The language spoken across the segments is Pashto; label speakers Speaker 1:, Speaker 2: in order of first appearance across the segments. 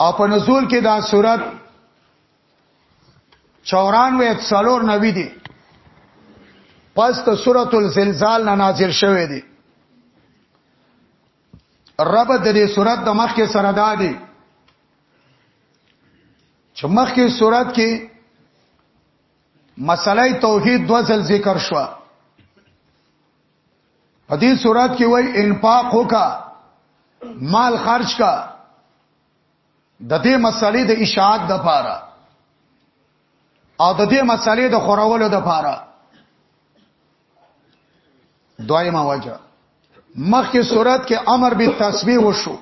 Speaker 1: او په نزول کې دا صورت 94 څلور نوی دی پس ته سورۃ الزلزال نه نازل شوه دی رب د دې صورت د مخ کې سره دا دی چې مخ کې صورت کې مسله توحید دو ځل ذکر شو په دې صورت کې وای انفاق وکا مال خرج کا د دې مسلې د اشاعت د پاره او د دې مسلې د خورولو د پاره دویمه وجه مخکې صورت کې امر به تسبیح وشو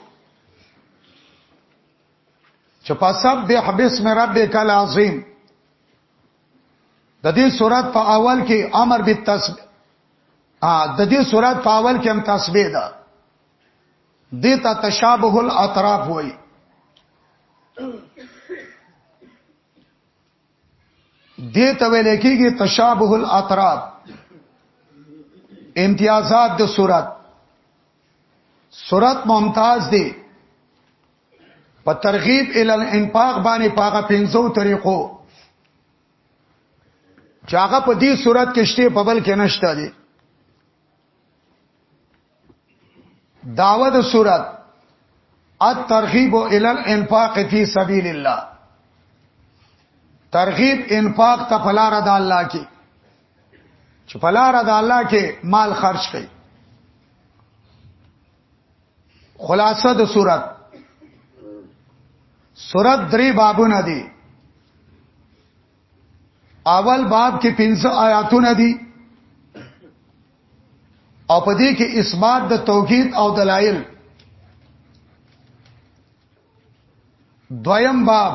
Speaker 1: چې فسبح بسم ربک العظیم د دې صورت په اول کې امر به تسبیح ا د دې سورات په اول کې هم تسبیح ده دیتا تشابه الاطراف وای دیتا ویل کېږي تشابه الاطراف امتیازات د سورات سورات ممتاز دی په ترغیب ال الانفاق باندې پاغه 500 طریقو چې هغه په دې صورت کې شته په بل کې نشته دي داوه د صورت الترغیب الى الانفاق فی سبیل الله ترغیب انفاق ته پلار د الله کې چې پلار د الله کې مال خرج کړي خلاصه د صورت صورت درې بابونه دي اول باب کې پنځه آیاتونه دي او په دې کې اثبات د توحید او دلایل دویم باب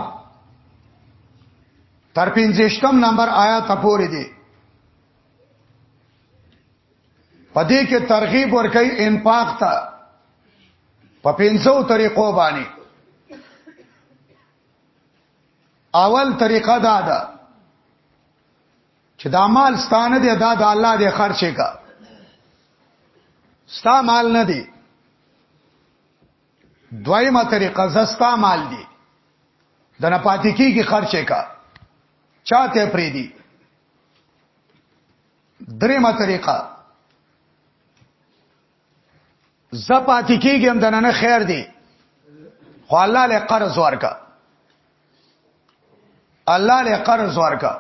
Speaker 1: تر پنځشتم نمبر آیات پورې دی پدې کې ترغیب ورکړي انفاق ته په پنځو طریقو باندې اول طریقه دا ده چې دا مال ستانه دی دا د الله دی خرچه کا ستا مال نه دی دویمه طریقه زستا مال دی د نه پاتې کیږي خرچه کا چاته پری دی درېمه طریقه زپاتی کیږم د نن خیر دی خو الله له قرض ورکا الله له قرض ورکا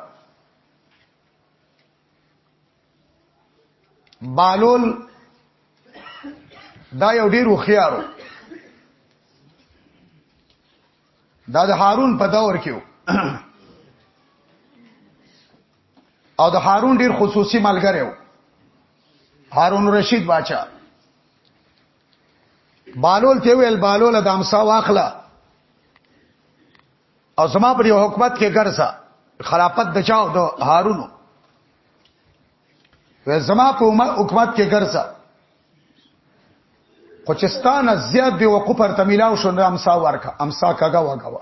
Speaker 1: بالول دا یو ډیر وخیارو دا د هارون په دور کې او د هارون ډیر خصوصي ملګری و هارون رشید باچا بالول ته ویل بالول د امسا واخله او زما پر یو حکومت کې ګرځا خلافت د چاو د هارون و زما په حکومت کې ګرځا خو چستانه زیات دی وقوف پر تمیلاو شو نه امسا ورکا امسا کاګه وګوا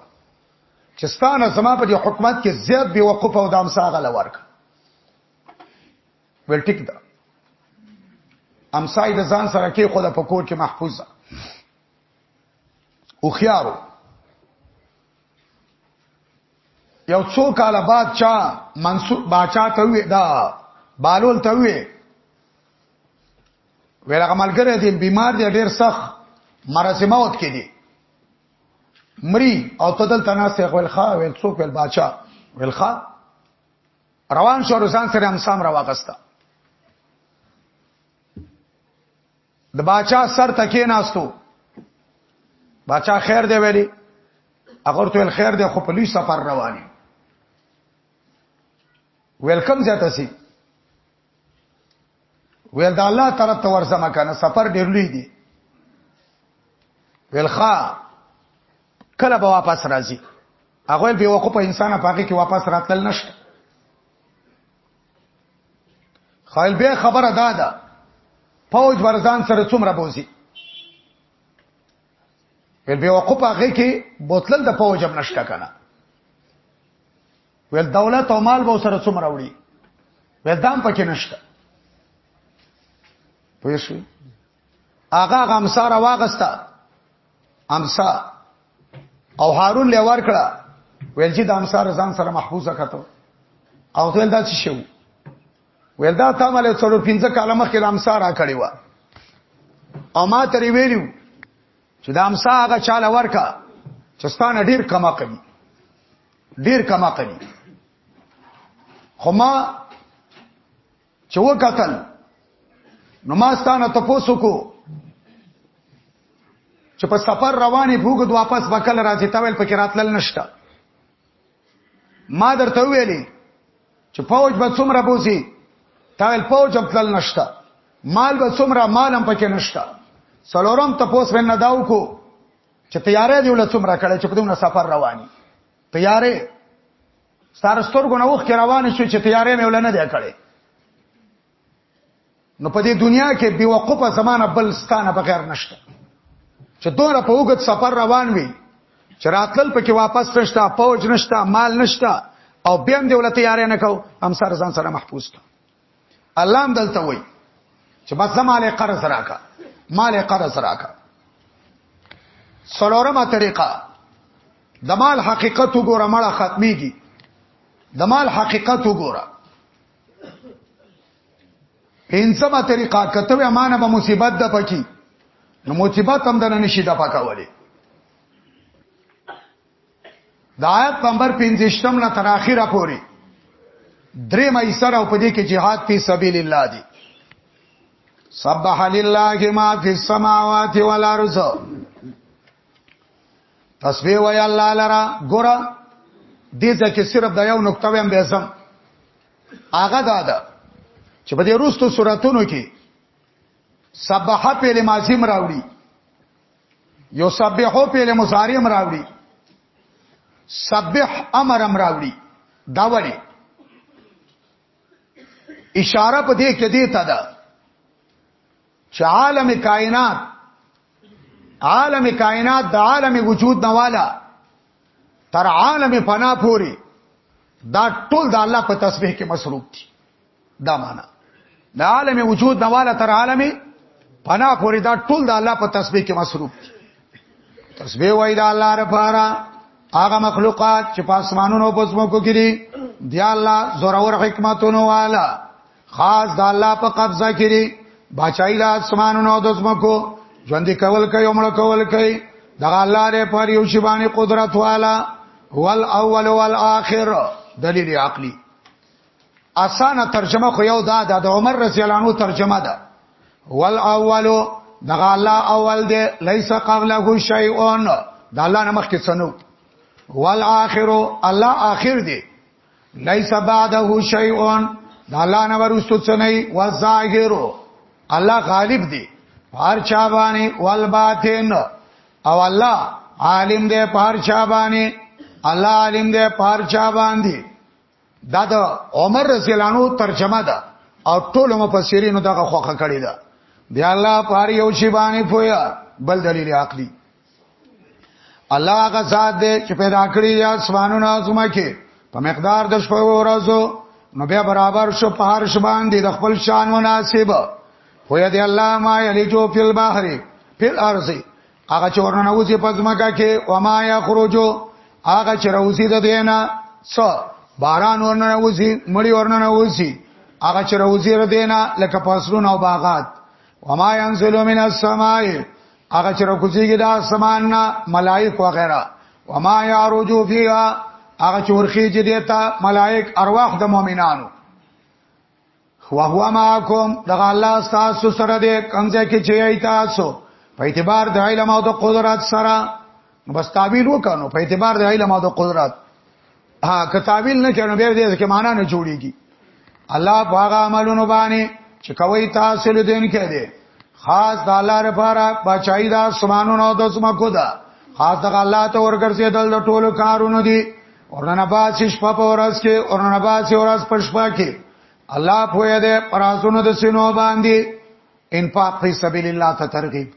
Speaker 1: چې ستانه زما په دې حکومت کې زیات بي وقوف او دام ساغه لورک ول ټیک دا امسای د ځان سره کې خود په کور کې محفوظ ده او خيارو یو څو کال بعد چا منصور باچا ته وی دا بالول ته وی ویل غملګره دې بیمار دې ډیر سخت مرزه موت کې دي مری او تدل تناسه خپل خا ویل څوک ویل باچا ویل خا روان شو رسان سره هم سام راوغستا د باچا سر تکې ناستو باچا خیر دی ویلي اگر تو خیر دی خو په لوی سفر رواني ویلکم زیاته سي ویل دا الله طرف ته ورځم کنه سفر ډیر لوی دی ویل ښا کله به واپس راځي هغه به وقوف انسان په هغه کې واپس راتل نشته خایل به خبره دا ده فوج ورزان سره څومره بوزي ویل به وقوف هغه کې بوتل د فوج هم نشته کنه ویل دولت او مال به سره څومره وړي ویل دام پکې نشته پوه شئ هغه غمسار واغستا امسا او هارون لور کړه ویل چې د امسار ځان سره محفوظه کته او تل دا څه شو ویل دا تا مله څلور پنځه کاله مخکې د امسار را کړی و او ما ترې ویلو چې د امسا هغه چاله ورکا چستانه ډیر کما کوي ډیر کم عقلی خو ما چې وکتل نو ما ستانه تاسو کو چې په سفر رواني فوګد واپس وکړ راځي تا ویل پکې راتلل نشته ما درته ویلي چې فوج به څومره بوزي تا ویل فوج هم تلل نشته مال به څومره مال هم پکې نشته سلورم تپوس ونه داو کو چې تیارې دی ول څومره کړي چې په دونه سفر رواني تیارې ستاره سترګو نه وخت روان شو چې تیارې مې ول نه دی کړي نو په دې دنیا کې بي وقفه زمانہ بل ستانه بغیر نشته چې دوره په وګت سفر روان وي چې راتل پکې واپس نشته پوج نشته مال نشته او بیا هم دی ولته یارې نه کو هم سر ځان سره محفوظ کړ الله هم دلته وای چې بس زماله قرض راکا مال قرض راکا سلورمه طریقه د مال حقیقت وګوره مړه ختميږي د مال حقیقت وګوره پنځمه طریقه کته امانه به مصیبت ده پکې نو مصیبت هم د نشي د پکاولي د آیت نمبر 15 نه تر اخره پورې درې مې سره او په دې کې jihad په سبیل الله دی سبح لله ما فی السماوات والارض تسبیح وی الله لرا ګور دې ځکه صرف د یو نقطه ویم به زم هغه دا ده چې په دې روستو سوراتونو کې سبح په لمازم راوړي یو سبحو فعل مضارع امراوړي سبح امر امراوړي دا وړي اشاره په دې کې دی ته ده چې عالم کائنات عالم کائنات د عالم وجود نواله تر عالم فنا پوری دا ټول د الله په تسبیح کې مصروف دي دا معنا د عالم وجود نواله تر عالم پنا پوری دا ټول د الله په تسبیح کې مصروف تسبیح وای دا الله رفارا هغه مخلوقات چې په اسمانونو په سمکو کې دي دی الله زورور حکمتونو والا خاص د الله په قبضه کې دي بچای د اسمانونو د سمکو ژوند کول کوي عمر کول کوي دا الله دې پر یو شی باندې قدرت والا هو الاول والآخر دلیل عقلی اسانه ترجمه خو یو دا ده د عمر رضی الله عنه ترجمه ده ول اولو دغه الله اول دی لیس قبله شیء د الله نه مخکې څنو ول اخرو الله اخر دی لیس بعده شیء د الله نه ورستو څنې و ظاهرو الله غالب دی هر چا باندې ول باطن او الله عالم دی هر چا باندې الله عالم دی هر چا باندې دا د عمر رضی الله عنه ترجمه ده او ټول مفسرین دغه خوخه کړی ده بیا الله پار یو شی باندې پویا بل دلیل عقلی الله هغه ذات دی چې پیدا کړی یا اسمانونو ازما کې په مقدار د شپو ورځو نو بیا برابر شو په هر شبان دی د خپل شان مناسب پویا دی الله ما یلی جو فی البحر فی الارض هغه چې ورننه وځي په ځمکه کې و ما یا خروجو هغه چې راوځي د دینه س باران ورننه وځي مړی ورننه وځي هغه چې راوځي د دینه لکه پاسرون او باغات و ما ينزل من السماء هغه چې راکوزيږي د اسمان نه ملائک و غیره و ما يعرجو فيها هغه چې ورخيږي دیتا ملائک ارواح د مؤمنانو هو هو معکم دغه الله تاسو سره دی کمزه کې چې ای تاسو په اعتبار د علم او د قدرت سره بس تعبیر وکړو په اعتبار د علم او د قدرت ها که تعبیر نه کړو بیا دې کې معنا نه جوړیږي الله باغ عملونو باندې چې کوي تاسو له دین کې دی خاص د الله لپاره بچای دا سمانونو د سمکو دا خاص د الله ته ورګرځیدل د ټولو کارونو دي ورنه باز شپه په ورځ کې ورنه باز ورځ په شپه کې الله پوهه دې پراسونو د سينو باندې انفاق فی سبیل الله ته ترغیب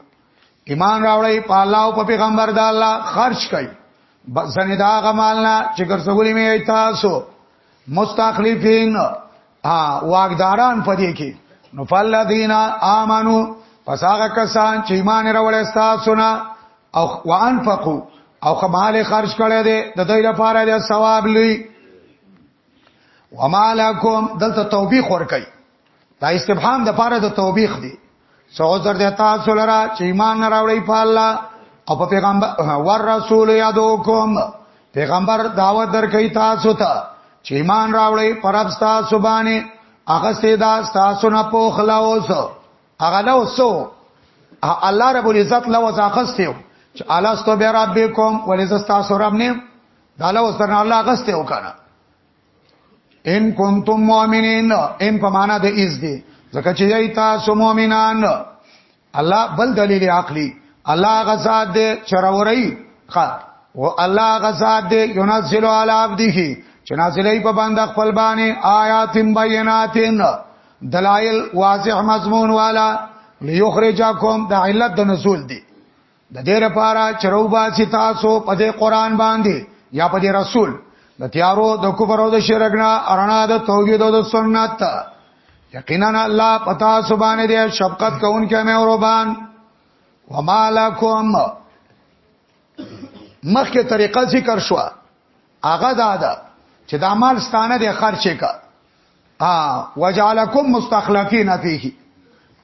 Speaker 1: ایمان راوړی په الله او په پیغمبر د الله خرج کړي ځنې دا غمالنا چې ګرځولې مې تاسو مستخلفین ها واګداران پدې کې نو فالذین آمنو پس هغه کسان چې ایمان راوړل تاسو نه او وانفقوا او خمال خرج کړي دي د دوی لپاره د ثواب لوي وما لكم دلته توبیخ ور کوي دا استفهام د پاره د توبیخ دی سو تر دې تاسو لرا چې ایمان نه راوړی په الله او په پیغمبر ور رسول یادو کوم پیغمبر دعوت درکې تاسو ته چې ایمان راوړی پر اب تاسو باندې هغه سیدا تاسو نه په خلاوس هغه نو سو الله رب العزت لو ځاخستیو چې الله ستو بیا رب کوم ولې زستا سورم نه دا لو سره الله غسته وکړه ان کنتم مؤمنین ان په معنا د ایز دی ځکه چې یی تاسو مؤمنان الله بل دلیل عقلی الله غزاد دې چروري خا او الله غزاد دې ينزل علی عبده چې نازلې په باندې خپل باندې آیات بیناتین دلائل واضح مضمون والا ليخرجکم د علت د نزول دی د دې لپاره چروبا چې تاسو په دې قران باندې یا په دې رسول د تیارو د کفر او د شرک نه ارنا د توحید او د سنت یقینا الله پتا سبحانه دې شفقت کوونکې مې اوربان وما لکم مخکې طریقه ذکر شو هغه دا ده چې د عمل ستانه د خرچې کا ا وجعلکم مستخلفین فیه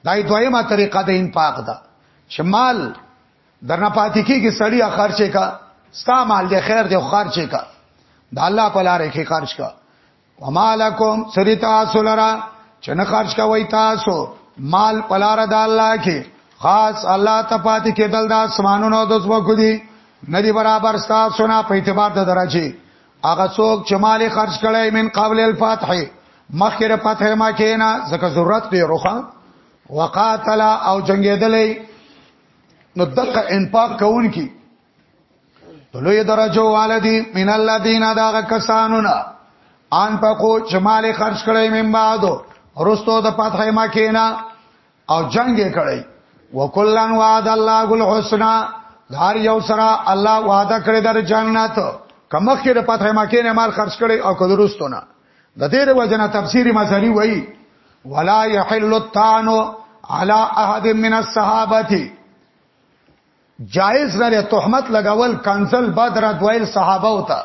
Speaker 1: دا دویمه طریقه د انفاق ده شمال درنه پاتې کیږي سړی خرچه کا ستا مال د خیر د خرچه کا د الله په لار کې خرج کا ومالکم سریتا سولرا چنه خرج کا وای تاسو مال په لار د الله کې خاص الله ته پاتې کېدل د اسمانونو د ځمکو دي ندی برابر تاسو نه په اعتبار د درجه هغه څوک چې مال خرج کړي من قبل الفتح مخکره فتح ما کینا زکه ضرورت دی روخه وقاتل او جنگیدلې نو دغه انفاق کوون کی لوی درجه والدی من الذین داغه کسانونا ان پکو چې مال خرج کړي من بعد رستو د فتح ما کینا او جنگ یې کړی وکلن وعد الله الحسنا هر یو سره الله وعده کړی در جنت کمخ کې د پاتې مکه نه مال خرج کړي او کدرستونه د دې د وجنه تفسیری مزری وایي ولا يحل الطعن على احد من الصحابه جائز نه تهمت لګول کنزل بدر دویل صحابه وتا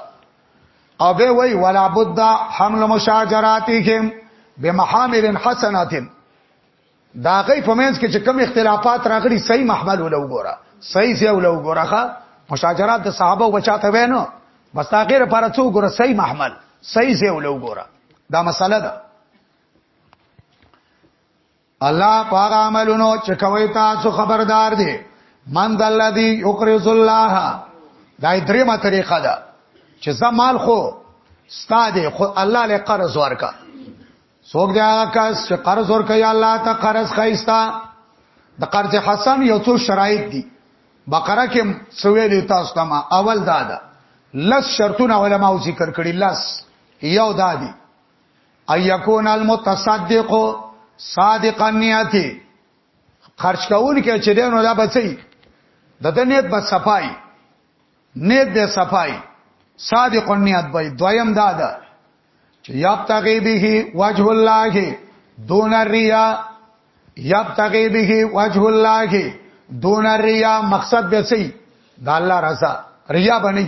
Speaker 1: او به وی ولا بد حمل مشاجراتهم بمحامل حسنات دا غي په منځ کې چې کم اختلافات راغلي صحیح محمل ولو ګوره صحیح سی ولو ګوره ښا مشاجرات د صحابه او بچاته وینو بس دا غیر لپاره څو ګوره صحیح محمل صحیح سی ولو ګوره دا مسله ده الله پاک عملونو چې کوي تاسو خبردار دي من ذا الذي يقرض الله دا درېمه طریقه ده چې زمال خو ستاده خو الله له قرض ورکا څوک دی هغه کس چې قرض ورکوي الله ته قرض خایستا د قرض حسن یو څو شرایط دي بقره کې سویل تاسو ته ما اول دا ده لس شرطونه علما او ذکر کړي لس یو دا دي ايكون المتصدق صادقا نیاتی خرج کول کې چې دینو دا بچي د دنیت بس صفای نیت د صفای صادق النیت به دویم دا ده چې یبتغي به وجه الله دون الریا یبتغي به وجه الله دون الریا مقصد به سي د الله رضا ریا بنئ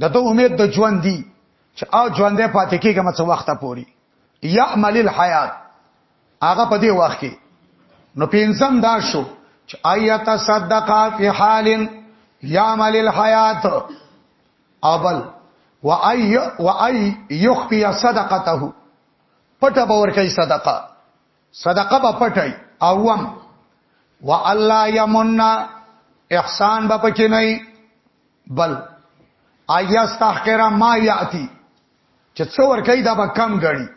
Speaker 1: دته امید د ژوند دی چې او ژوندې پاتې کېږم څه وخت پوري یعمل الحیات هغه په دې وخت کې نو پینځم دا شو چې آیات صدقه فی حال یعمل الحیات ابل و ای و ای یخفی صدقته پټه باور کوي صدقه صدقه به پټي اوم و الله یمن احسان به پکې نه بل ایاستحقر ما یاتی چې څور کوي دا به کم غړي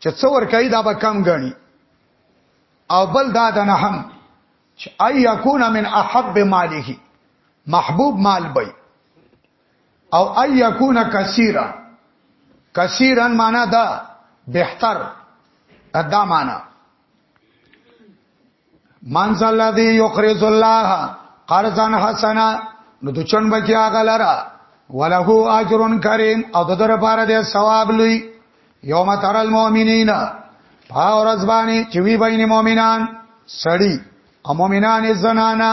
Speaker 1: چې څور کوي دا به کم غړي او بل دا د نه هم چې اي يكون من احب ماله محبوب مال بي او ان یکون کثیرا کثیرا معنا دا بهتر دا معنا من ذا الذي يقرض الله قرضا حسنا نو د چن بچی هغه لره وله اجر کریم او د در پاره د ثواب لوی یوم تر المؤمنین پاور ازبانی چې وی بین مؤمنان سړی او مؤمنان زنانا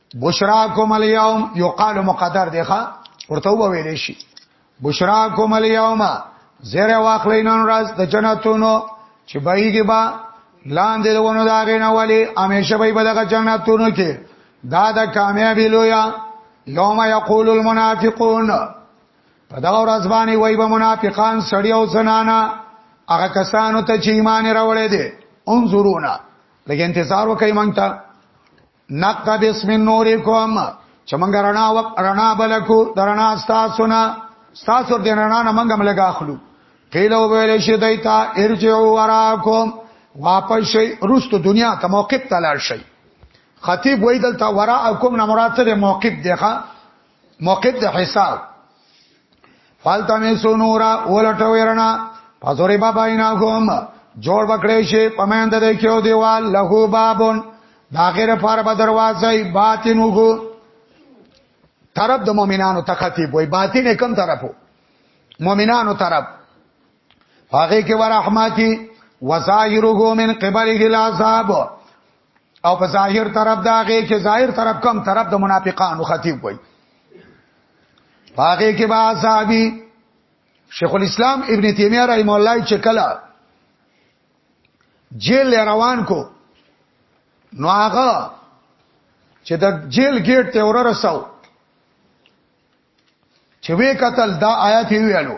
Speaker 1: بشراکم الیوم یقال مقدر دی ښا ورته وویل شي بشراکم الیوم زره واخلین راز د جنتونو چې بایګي با لاندې دونو داغې نه والی همیشه به په دغه جنتونو کې دا د کامیابی لویا یوم یقول المنافقون په دا ورځ باندې وای به منافقان سړی او زنانا هغه کسانو ته چې ایمان راوړې دي انظرونا لکه انتظار وکړئ مونږ ته نقتبس من نورکم چې موږ رڼا وک رڼا بلکو درنا تاسو نه تاسو د رڼا نه موږ ملګا اخلو قیل او ویل شي دایتا ارجعوا وراکم واپس شي روست دنیا ته موقف تلل شي خطیب وای دلته وراکم نه مراد ته موقف دی ښا موقف د حساب فالتا می سونورا ولټوي رنا پزوري بابا اینا کوم جوړ بکړې شي پمند د کېو دیوال لهو بابون دا غیر فار به دروازه باطنو کو طرف د مؤمنانو تختی وي باطن کم طرفو مؤمنانو طرف هغه کې ورحمتي وظاهره من قبله العذاب او په ظاهر طرف دا غي چې ظاهر طرف کم طرف د منافقانو خطیب وای هغه کې با صحابي شیخ الاسلام ابن تیمیه رحم الله چې کله جیل روان کو نو هغه چې د جیل گیټ ته ور رساو چې وې قتل دا آیات ویلو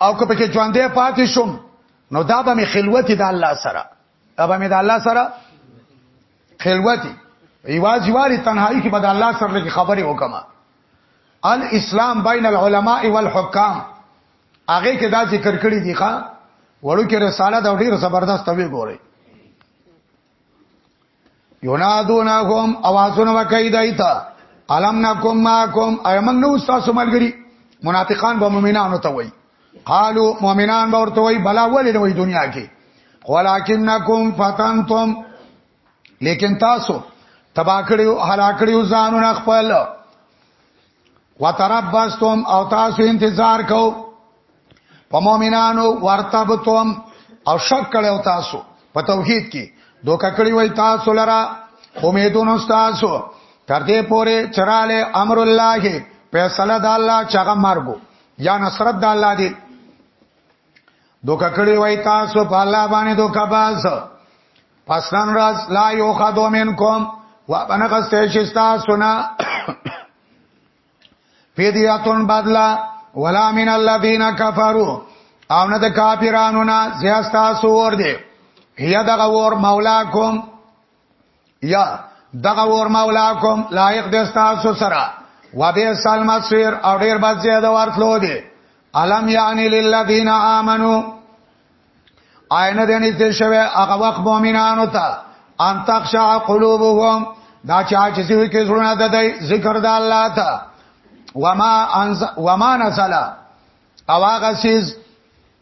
Speaker 1: او که پکې ژوندې پاتې شوم نو دا به می خلوت د الله سره دا به می د الله سره خلوت ایواز یواری تنهایی کې به د الله سره لږ خبرې وکم الاسلام بین العلماء والحکام هغه کې دا ذکر کړی دی ښا وړو کې رساله دا ډیر زبردست وی ګوره ینادونهم اوازونه وکای دایتا علم نکم ماکم ایمن نو تاسو ملګری منافقان به مؤمنانو ته وای قالو مؤمنان به ورته وای بلا ولې نه وای دنیا کې ولکنکم فتنتم لیکن تاسو تبا کړیو هلاکړیو ځانونه خپل وتربستم او تاسو انتظار کو په مؤمنانو ورتبتم او شک کړو تاسو په توحید کې دوکه کړی وای تاسو لرا امیدونو تاسو تر دې پوره چراله امر الله فیصله د الله چغه مرګو یا نصرت د الله دی دوکه کړی وای تاسو په الله باندې دوکه باز پسنن راز لا یو خدو منکم و بنغست شستا سنا فدیاتون بدلا ولا من الذین کفروا او نه د کافرانو نه زیاستا سور دی هي دغه ور مولا کوم یا دغه ور مولاکم لایق د تاسو سره وبه سلمہ سیر او ډیر بد زیاده ورتلو دي الم یعنی للذین آمنو آینه دې نږدې شوه هغه وخت مؤمنانو ته ان تخشع قلوبهم دا چې چې سوي کې زړونه د ذکر د الله ته وما انز وما نزل او هغه سیز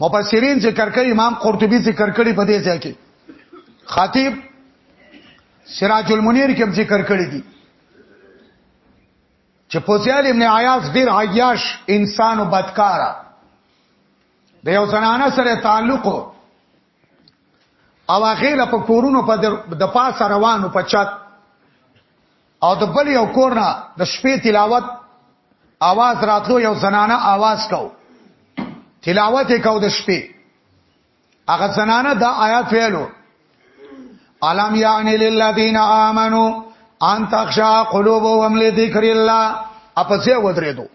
Speaker 1: مفسرین ذکر کوي امام قرطبي ذکر کړي په دې ځای کې خطیب سراج المنیر کې ذکر کړي دي چې فوزیل ابن عیاض ډیر عیاش انسان او بدکارا د یو زنانه سره تعلق او هغه له په کورونو په د پاسه روانو په چت او د بل یو کور نه د شپې تلاوت आवाज راتلو یو زنانه आवाज کو تلاوت یې کو د شپې هغه زنانه دا آیات ویلو علم یعنی للذین آمنو ان تخشا قلوبهم لذکر الله اپسې ودرېدو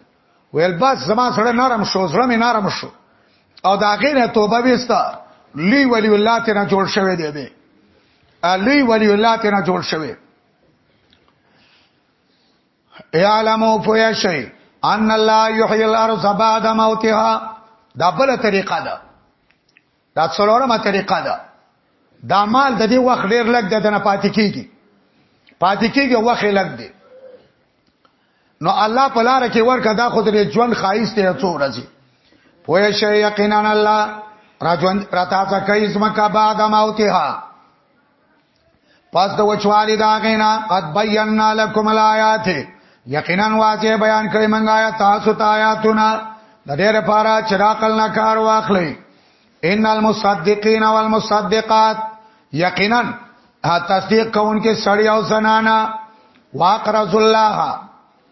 Speaker 1: ویل بس زما سره نرم شو زړه مې نرم شو او دا غینه توبه وستا لوی ولی الله ته نه جوړ شوی دی دی لوی ولی الله ته نه جوړ شوی اعلمو فویشی ان الله یحیی الارض بعد موتها دا بل طریقه ده دا څلورمه طریقه ده دا مال د دې وخت ډیر لګ ده نه پاتې کیږي پاتې کیږي وخت لګ دی نو الله په لار کې ورکه دا خود لري ژوند خایس ته څو راځي پوه شي یقینا الله را ژوند را تاسو کوي زمکه بعد موتها پس د وچوالی دا غینا قد بینا لکم الایات یقینا واضح بیان کړی منګه آیات تاسو ته آیاتونه د دې لپاره چې راقل نه کار واخلي ان المصدقین والمصدقات یقینا تصدیق کوونکې سړی او زنانا واقرض الله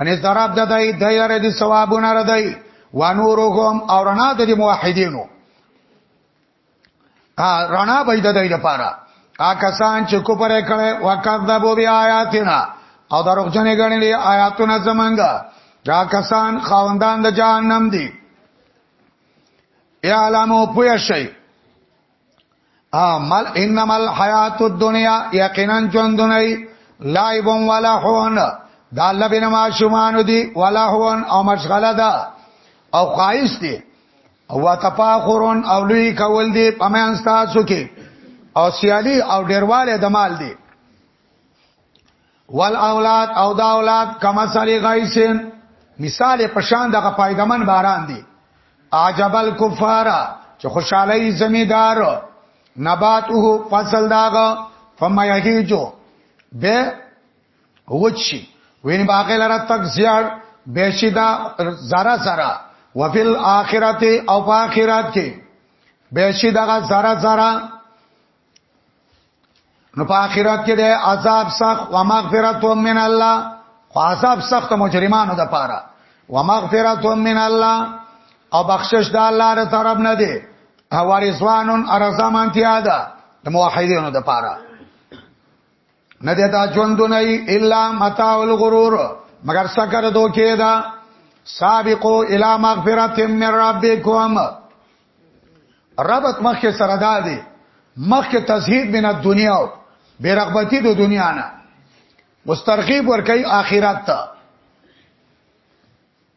Speaker 1: ان اضطراب د دای د یاره دي ثوابونه ردای وانورهم او رڼا د موحدینو ا رڼا به د دای لپاره ا کسان چې کو پرې کړي وکذبوا بیااتنا او دروغجنې غنلې آیاتونه زمنګ دا کسان خاوندان د جهنم دي اعلمو پوه شئ مل انما الحیات الدنیا یقینا ژوندونی لایب ولا هون دا لبن ما شومان دی ولا هون او مشغله ده او خایس دی او تفاخرون او لوی کول دی پمن تاسو کې او سیالی او ډیرواله د مال دی وال اولاد او دا اولاد کما سالی غایسین مثال په شان دغه پایدمن باران دی عجب الکفار چې خوشاله زمیدار نباته فصل داغه فما یهیجو به وچی وین باقی لره تک زیاد بشی دا زرا زرا وفل آخرت او پا آخرت کی بشی دا زرا زرا نو په آخرت کې د عذاب سخت او مغفرت من الله خو عذاب سخت مجرمانو د پاره او مغفرت من الله او بخشش د الله تر طرف نه دی او رضوانون ارزامانتیا ده د موحدینو د پاره نه دی دا ژوندونه الا متاع الغرور مگر سکر دوکې دا سابقو الی مغفرت من ربکم ربط مخکې سره دا دی مخکې تزهید من الدنیا او بیرغبتی د دنیا نه مسترغیب ورکي آخرت ته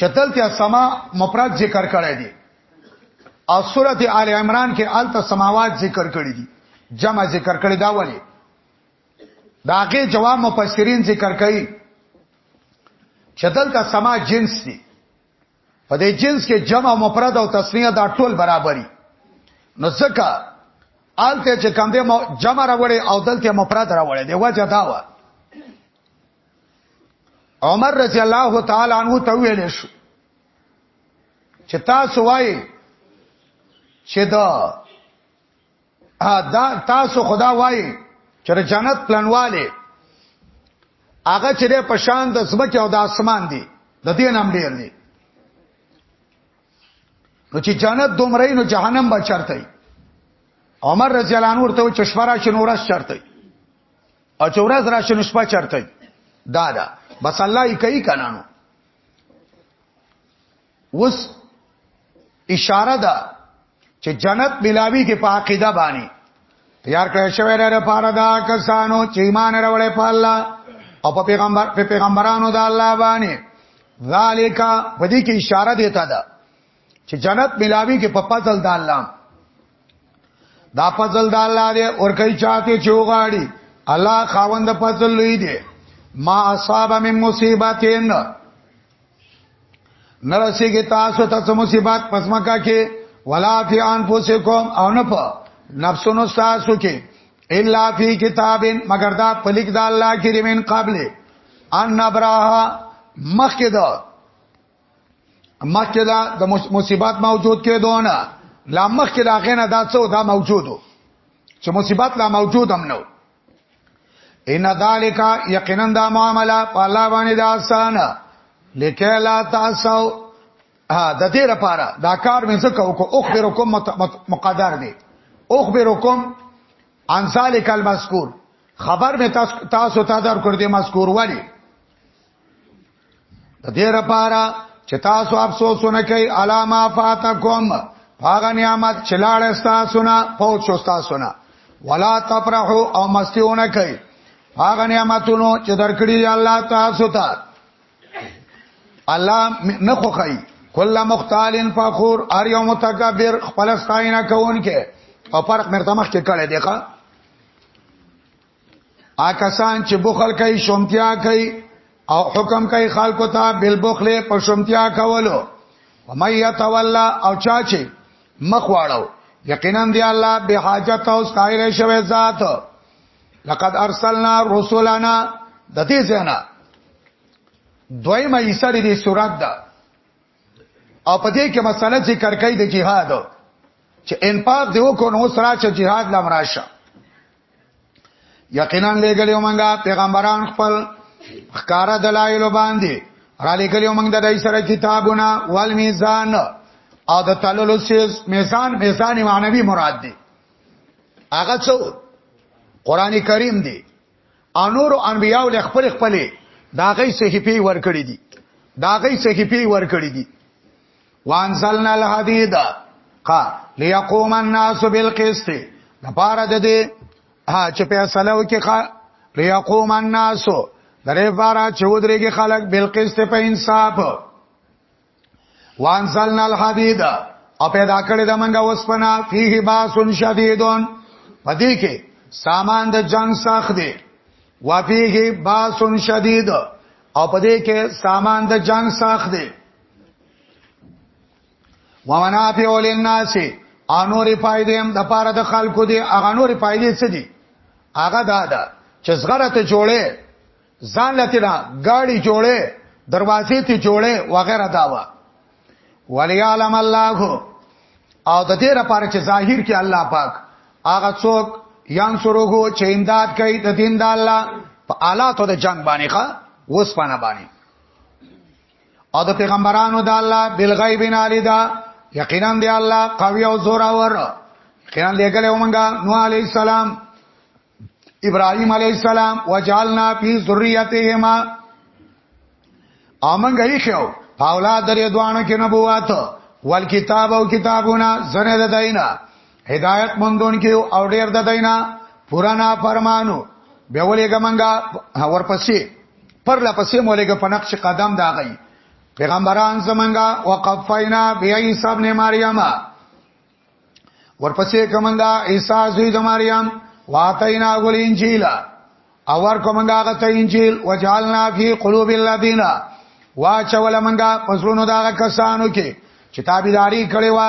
Speaker 1: چتل ته سما مفرد ذکر کړی دی او سورته آل عمران کې آلت سماوات ذکر کړی دي جمع ذکر کړی دا ولی داګه جواب مفسرین ذکر کړي چتل ته سما جنس دی په دې جنس کې جمع مفرد او تسنیه دا ټول برابرۍ نو ځکه آلته چې کم دی جمع راوړي او دلته مفرد راوړي دی وجه دا و عمر رضی الله تعالی عنہ ته ویل شو چې تاسو وایي چې دا دا تاسو خدا وایي چې جنت پلانواله هغه چې په شان د زمکه او د اسمان دی د دې نام ډیر دی نو چې جنت دومره نو جهنم به چرته عمر رضی الله عنه ورته چشمه را شنورس چرته او چې ورځ راشي نو شپه چرته دا دا بس الله یې کوي کنه نو وس اشاره ده چې جنت ملاوي کې په عقیده باندې تیار کړی شوی دی لپاره دا کسانو چې ایمان راوړی په الله او په پیغمبر په پیغمبرانو د الله باندې ذالک په دې کې اشاره دیتا ده چې جنت ملاوي کې په فضل د الله دا فضل د الله دی اور کوي چاته چوغاړي الله خاوند فضل لوی دی ما اصاب من مصیبتین نرسی کی تاسو تاسو مصیبت پسمکا کی ولا فی انفسکم او نه په نفسونو تاسو کی الا فی کتابین مگر دا پلیک دا الله کی رمین قبل ان نبراها مخکې دا مکه دا د مصیبات موجود کېدونه لا مخکې دا غنه دا څو دا موجودو چې مصیبت لا موجود هم نو ان ذالک یقینا دا معاملہ په الله باندې دا آسان لکه لا تاسو ها د دې لپاره دا کار مې څه کو کو اخبرکم مقدر دی اخبرکم عن ذالک المذکور خبر مې تاسو ته در کړ دې مذکور ولی د دې لپاره چې تاسو افسوس نه کوي علامه فاتکم هغه نعمت چې لاړ تاسو نه پوه شو تاسو نه ولا تفرحو او مستیونه کوي هغه نعمتونو چې درکړي الله تاسو ته الله نه خوخی کله مختالین فخور ار یو متکبر خپل ستاینه کوونکې او فرق مرتمخ کې کړي دی ښا آکسان چې بخل کوي شومتیا کوي او حکم کوي خلکو ته بل بخل په شومتیا کولو ومن يتولى او چا چې مخ واړو یقینا دی الله به حاجت او سایره شوی ذات لقد ارسلنا رسولنا د دې ځنا دویمه ایسه دې صورت ده او په دې کې مسله ذکر کوي د جهاد چې انفاق دیو کو نو سره چې jihad لمراشه یقینا لګلیو مونږه پیغمبران خپل خکار دلایل باندې را لګلیو مونږ د دای سره کتابونه وال میزان او د تللو سیس میزان میزان معنوي مراد دی هغه څو قران کریم دی انور انبیاء له خپل خپل دا غي صحیفه ور کړی دي دا غي صحیفه ور کړی دي وانزلنا الحديد قا ليقوم الناس بالقسط لپاره د دې چې په سلو کې قا ليقوم الناس درې بارا چودري کې خلک بالقسط په انصاف وانزلنا الحديد او پیدا کړی د منګه وسپنا فيه باس شديدون پدې کې سامان د جنگ سخت دی وفيه باس شديد او پدې کې سامان د جنگ سخت دی ومنافع للناس انور فائدې هم د پاره د خلکو دي هغه نور فائدې څه دي هغه دا ده چې زغره ته جوړې ځان لته نه گاڑی جوړې دروازې ته جوړې وغیرہ داوا وليعلم الله او د دې لپاره چې ظاهر کې الله پاک هغه څوک یان سروغو چې امداد کوي د دین د الله په آلاتو د جنگ باندې ښه وسپانه باندې او د پیغمبرانو د الله بالغیب نالیدا یقینا دی الله قوی او زور اور یقینا لګل ومنګا نو علی السلام ابراهیم علی السلام وجعلنا فی ذریتهما امنګ یې شو اولاد درې دوانو کې نبوت ول کتاب او کتابونه زنه د دینه هدایت مندون کې او ډیر د دینا پرانا فرمانو به ولېګه منګه ورپسې پر لپسې مولېګه په نقش قدم دا غي پیغمبران زمنګا وقفینا بعیسی ابن مریم ورپسې کومنګا عیسی زوی د مریم واتینا غل انجیل او ور کومنګا غت انجیل وجعلنا فی قلوب الذین واچول منګا پسونو دا کسانو کې چې تابعداري کړي وا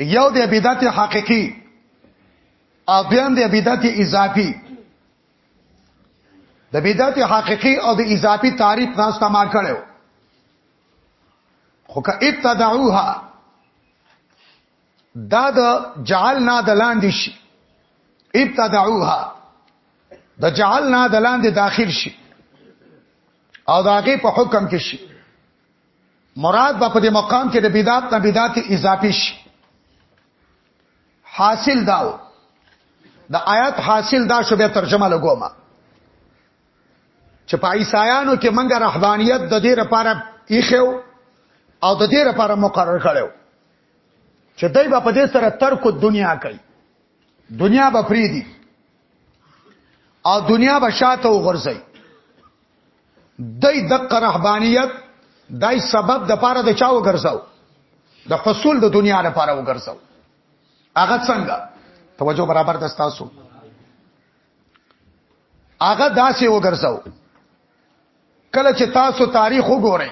Speaker 1: یو د بدعت حقيقي او دویم د بدعت اضافي د بدعت حقيقي او د اضافي تعریف تاسو ته ما کړو خو که ابتدعوها دا د جعلنا د لاندې شي ابتدعوها د جعلنا د لاندې داخل شي او داغه په حکم کې شي مراد په دې مقام کې د بدعت نه بدعت اضافي شي حاصل داو د آیات حاصل دا شو به ترجمه لګوم چې په عیسایانو کې منګه رهبانيت د دې لپاره ایخو او د دې لپاره مقرر کړو چې دای په دې سره ترک دنیا کوي دنیا به فریدي او دنیا به شاته وغورځي دای دغه رهبانيت دای سبب د پاره د چاو ګرځاو د حصول د دنیا لپاره وګرځاو هغه څنګه توجه برابر د تاسو هغه داسې وګرځاو کله چې تاسو تاریخ وګورئ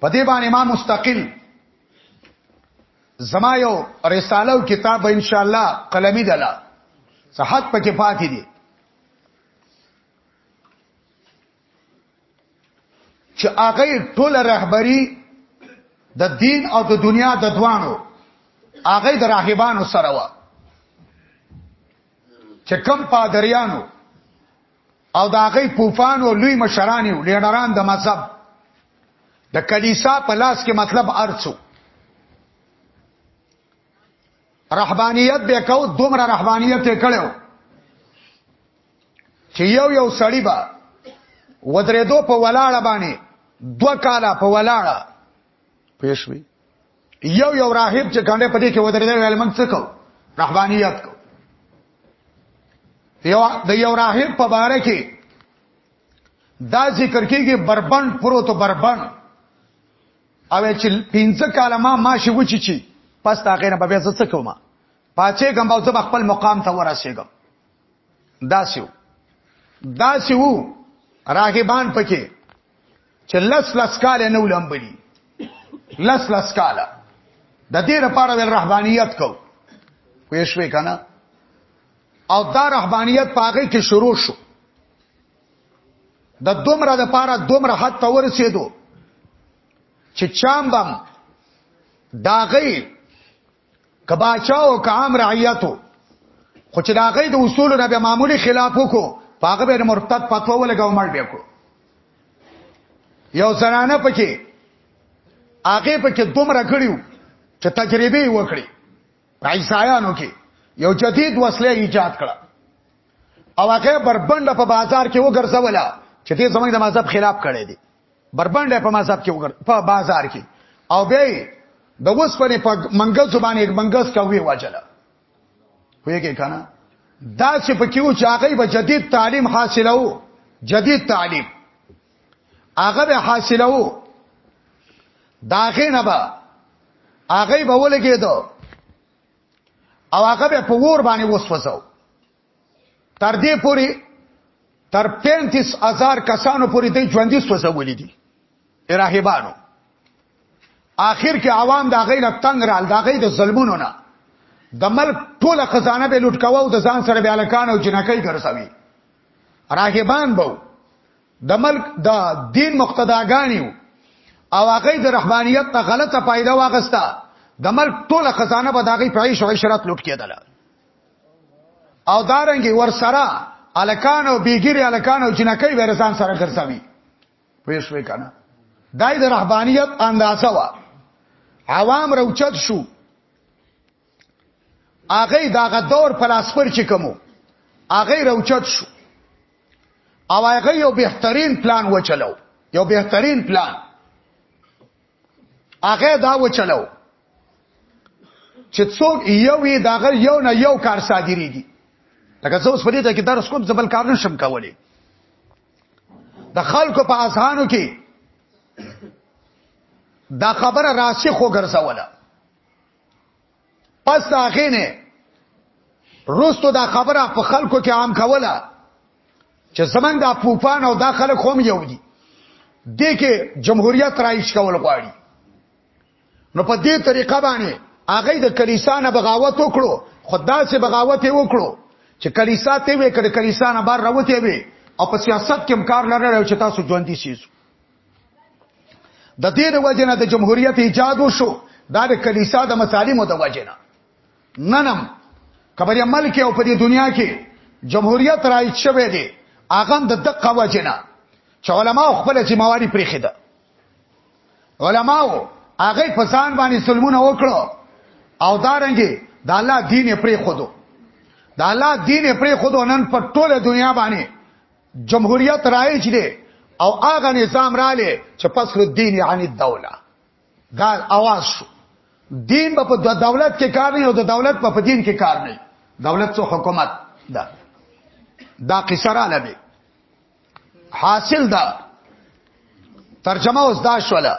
Speaker 1: په دې باندې ما مستقل زما یو رساله او کتاب ان شاء الله قلمي دلا صحت پکې پاتې دي چې هغه ټول رهبری د دین او د دنیا د دوانو هغه د راهبانو سره و چې کم پادریانو او د هغه پوفانو لوی مشرانیو لیډران د مذهب د کلیسا په لاس کې مطلب ارڅو رهبانيت به کو دومره رهبانيت کړو چې یو یو سړی با ودرې دو په ولاړه باندې دو کاله په ولاړه پېښوي یو یو راهب چې کنده پدې کې ودرې دی ویل من څه کو رهبانيت کو یو د یو راهب په باره کې دا ذکر کیږي بربند پروت بربند او چې پنځه کاله ما ماشي وچی چی پس دا غینه به زه څه کوم پاتې ګم او زه خپل مقام ته ورسېږم داسیو داسیو راغبان پکې چې لس لس کاله نو لمبلی لس لس کاله د دې لپاره ول رهبانيت کو پېښوي کنه او دا رهبانيت پاګه کې شروع شو د دومره د پاره دومره حد ته ورسېدو چې چامبم داغي کباچاو کام رعیتو خو چې داغي د اصول نه به معمولی خلاف وکړو پاغه به مرتد پتو ولګاو مړ بیا کو یو زنانه پکې هغه پکې دومره کړیو چې تجربه وکړي عیسایانو کې یو جدید وسله ایجاد کړه او هغه بربنده په بازار کې وګرځوله چې دې زمونږ د مذهب خلاف کړی دی بربنده په مذهب کې وګر په بازار کې او بیا د وسپنې په منګل زبانه یک منګس کوي واجله ویګه کنه دا چې په کیو چاغې به جدید تعلیم حاصلو جدید تعلیم هغه به حاصلو داغه نه به هغه به ولګېدو او هغه به په ور باندې وسوځو تر دې پوري تر 35000 کسانو پوري د ژوندۍ سوځولې دي راهبانو آخر کې عوام دا غي نه تنگ رال دا غي د ظلمونو نه د ملک ټوله خزانه به لوټ کاوه او د ځان سره به الکان او جنکۍ ګرځوي راهبان بو د ملک د دین مقتداګانیو او هغه د رحمانیت نه غلطه پایده واغستا د ملک ټوله خزانه به داغي په عيش او عشرت لوټ کېدله او دارنګي ور سره الکان او بیګری الکان او جنکې ورسان سره ګرځوي پوه شوې کنه دای د رهبانيت اندازه وا عوام روچت شو هغه داغه دور فلسفر چې کومو هغه روچت شو او هغه یو بهترین پلان وچلو یو بهترین پلان هغه دا وچلو چې څوک یو یې داغه یو نه یو کار صادریږي لکه زه اوس په دې ته کې درس کوم زبل کار نشم کولی د خلکو په اذهانو کې دا خبره راسخ وګرځوله پس دا غینه روستو دا خبره په خلکو کې عام کوله چې زمنګ دا پوپان او دا خلک هم یو دي د کې جمهوریت رایش کول غواړي نو په دې طریقه باندې هغه د کلیسا نه بغاوت وکړو خدا سه بغاوت وکړو چې کلیسا ته وې کړه کلیسا نه بار راوته وې او په سیاست کې امکار لرل چې تاسو ژوندۍ شئ د دې د وجنه د جمهوریت ایجاد وشو دا د کلیسا د مسالمو د وجنه ننم کبریا ملک او په دې دنیا کې جمهوریت رایت شوه دی اغه د دقه وجنه چې علما خپل ذمہواری پرې خده علما هغه په ځان باندې سلمونه وکړو او دارنګي د الله دین پرې خودو د الله دین پرې خودو نن په ټوله دنیا باندې جمهوریت رایج دی او هغه نظام رااله چې فصل الدین یعنی الدوله دا اواز شو دین په د دولت کې کار نه او د دولت په دین کې کار نه دولت څو حکومت دا دا قصه را لبي حاصل دا ترجمه اوس دا شوله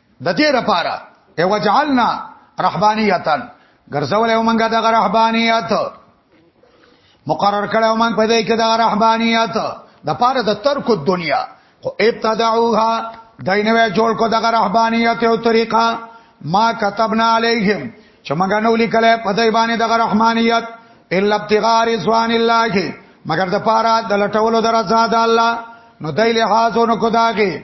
Speaker 1: د دې لپاره ای وجعلنا رهبانیتن ګرځول یو منګه د رهبانیت مقرر کړو موږ په دې کې د رهبانیت د پاره د ترک دنیا خو ابتدعوها دینوې جوړ کو دغه رهبانیت او طریقه ما كتبنا علیهم چې موږ نو لیکل په دې باندې دغه رحمانیت الا ابتغاء رضوان الله مگر د پاره د لټولو درځه د الله نو دای له حاضر نو کو داګه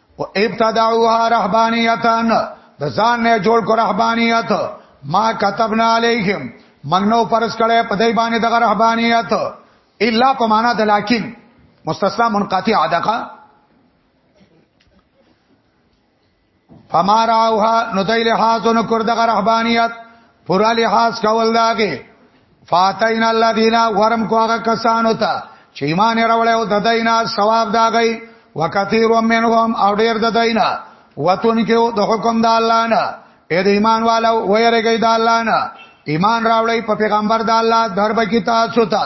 Speaker 1: او ابتدعوها رهبانیتان د ځان نه جوړ کو رهبانیت ما كتبنا علیهم موږ نو پرس کړه په دای باندې دغه رهبانیت الا په معنا د لکن مستثنا منقطع دغه فما راوها نو دای له حاضر کړ دغه رهبانیت پورا لحاظ کول داغه فاتین الذین ورم کوغه کسانو ته چې ایمان راوړل او د دینه ثواب داغی وکثیر منهم او ډیر د دینه وتون کې د حکم د الله نه اې د ایمان والو ويرګي د الله نه ایمان راوړی په پیغمبر د الله درب کې تاسو ته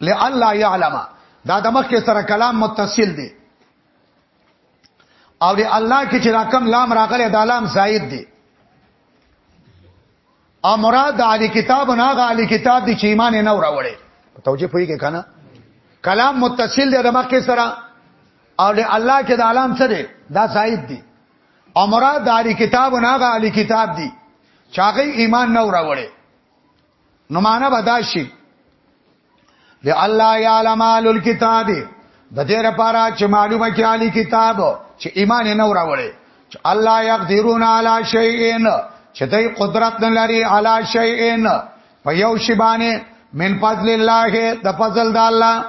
Speaker 1: لالا يعلم دا د مخ کې سره کلام متصل دی او دی الله کې چې راکم لام راغله دا لام زائد دی او مراد علی کتاب نه غ علی کتاب دی چې ایمان نه وروړي توجه پوي کې کنه کلام متصل دی د مخ کې سره او دی الله کې د علام سره دا زائد دی او مراد علی کتاب نه غ علی کتاب دی چاغي ایمان نه وروړي نو معنا بداشي لله يعلم اهل الكتاب د دې لپاره چې معلومه کې علي کتاب چې ایمان نه وراوړي چې الله يقدرون على شيء چې دوی قدرت نه لري على شيء په یو شی باندې من فضل الله د فضل د الله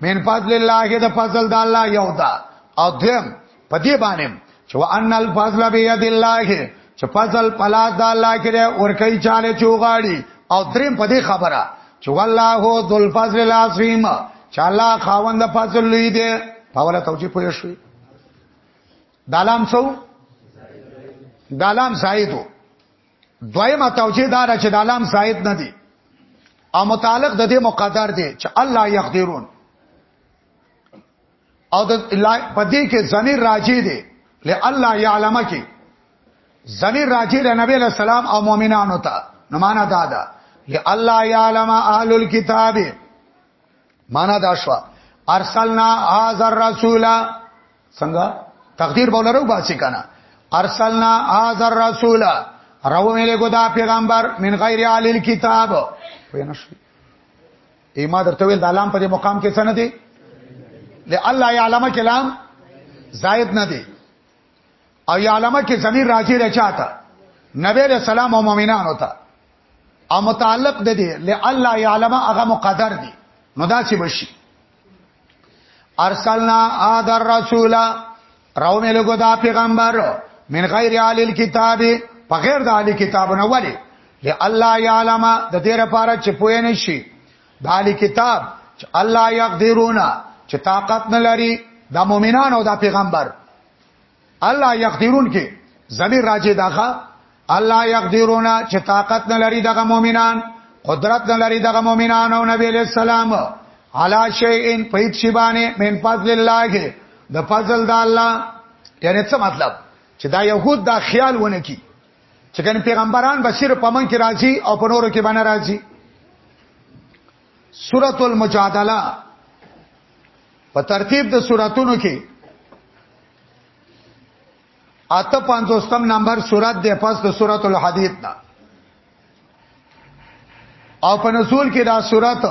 Speaker 1: من فضل الله د فضل د الله یو دا او دیم په دې باندې چې وان الفضل بيد الله چې فضل پلاس د الله کې اور کوي چاله چوغاړي او دریم په دې خبره چې والله ذل فضل العظیم چې الله خاوند فضل لوی دی په ولا توجیه پوه شوي دالام سو دالام زائدو دویمه توجیه دا ده چې د علام زائد نه دی او متعلق د دې مقدر دی چې الله یقدرون او د پدې کې ضمیر راجی دی له الله یعلم کې ضمیر راجی له نبی له سلام او مؤمنانو ته نو معنا دا ده له الله یعلم اهل الكتاب معنا دا شو ارسلنا هذا الرسول څنګه تقدیر بولرو باسي کنه ارسلنا هذا الرسول راو ملي کو دا پیغمبر من غیر علی الكتاب وینا شو ایما درته ویل د علام په مقام کې څه نه دی لئلا يعلم کلام زائد نه دی او يعلم کې زمير راځي رچاته نبی رسول الله مؤمنانو ته او متعلق د دې لالا يعلم هغه مقدر دي نو دا چې بشي ارسلنا اذر رسول راو مې لګو دا پیغمبر من غیر اهل الكتاب په غیر د اهل کتاب نه ولي لالا يعلم د دې لپاره چې پوه نه شي د اهل کتاب چې الله يقدرون چې طاقت نه لري د مؤمنانو د پیغمبر الله یقدرون کې زمير راځي داخه الله یقدرون چې طاقت نه لري دغه مؤمنان قدرت نه لري دغه مؤمنان او نبی له سلام علا شیء په هیڅ شی باندې من فضل الله کې د فضل د الله یعنی څه مطلب چې دا يهود دا خیال ونه کی چې ګن پیغمبران بشیر په من کې راځي او په نورو کې باندې راځي سورۃ المجادله په ترتیب د سوراتونو کې اته پنځوستم نمبر سورات د پس د سورات الحدید نه او په نزول کې دا سورات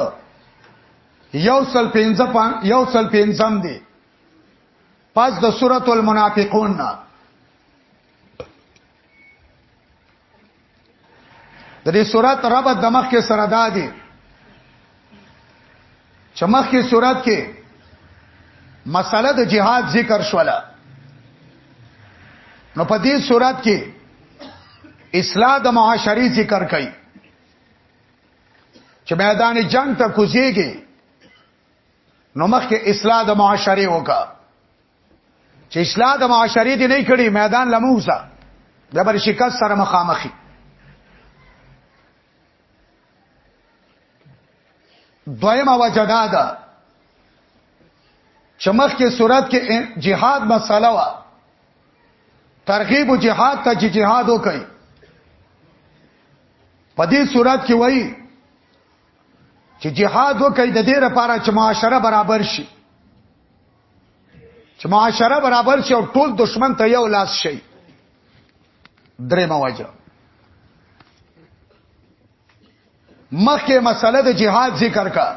Speaker 1: یو سل پنځه پان یو سل پنځم دی پس د سورات المنافقون نه د دې صورت رب د مخ کې سره دادي چې مخ کې صورت کې مسله د جهاد ذکر شوله نو په دې صورت کې اصلاح د معاشري ذکر کړي چې میدان جنگ ته کوزيږي نو مخکې اصلاح د معاشري وکړه چې اصلاح د معاشري دی نه کړي میدان لموزه د بر شکست سره مخامخي دویمه وجه دا ده چې مخکې صورت کې جهاد مسله و ترغیب و جهاد ته چې جهاد وکړي په دې صورت کې وایي چې جهاد وکړي د دې لپاره چې معاشره برابر شي چې معاشره برابر شي او ټول دشمن ته یو لاس شي درې مواجه مخکې مسله د جهاد ذکر کا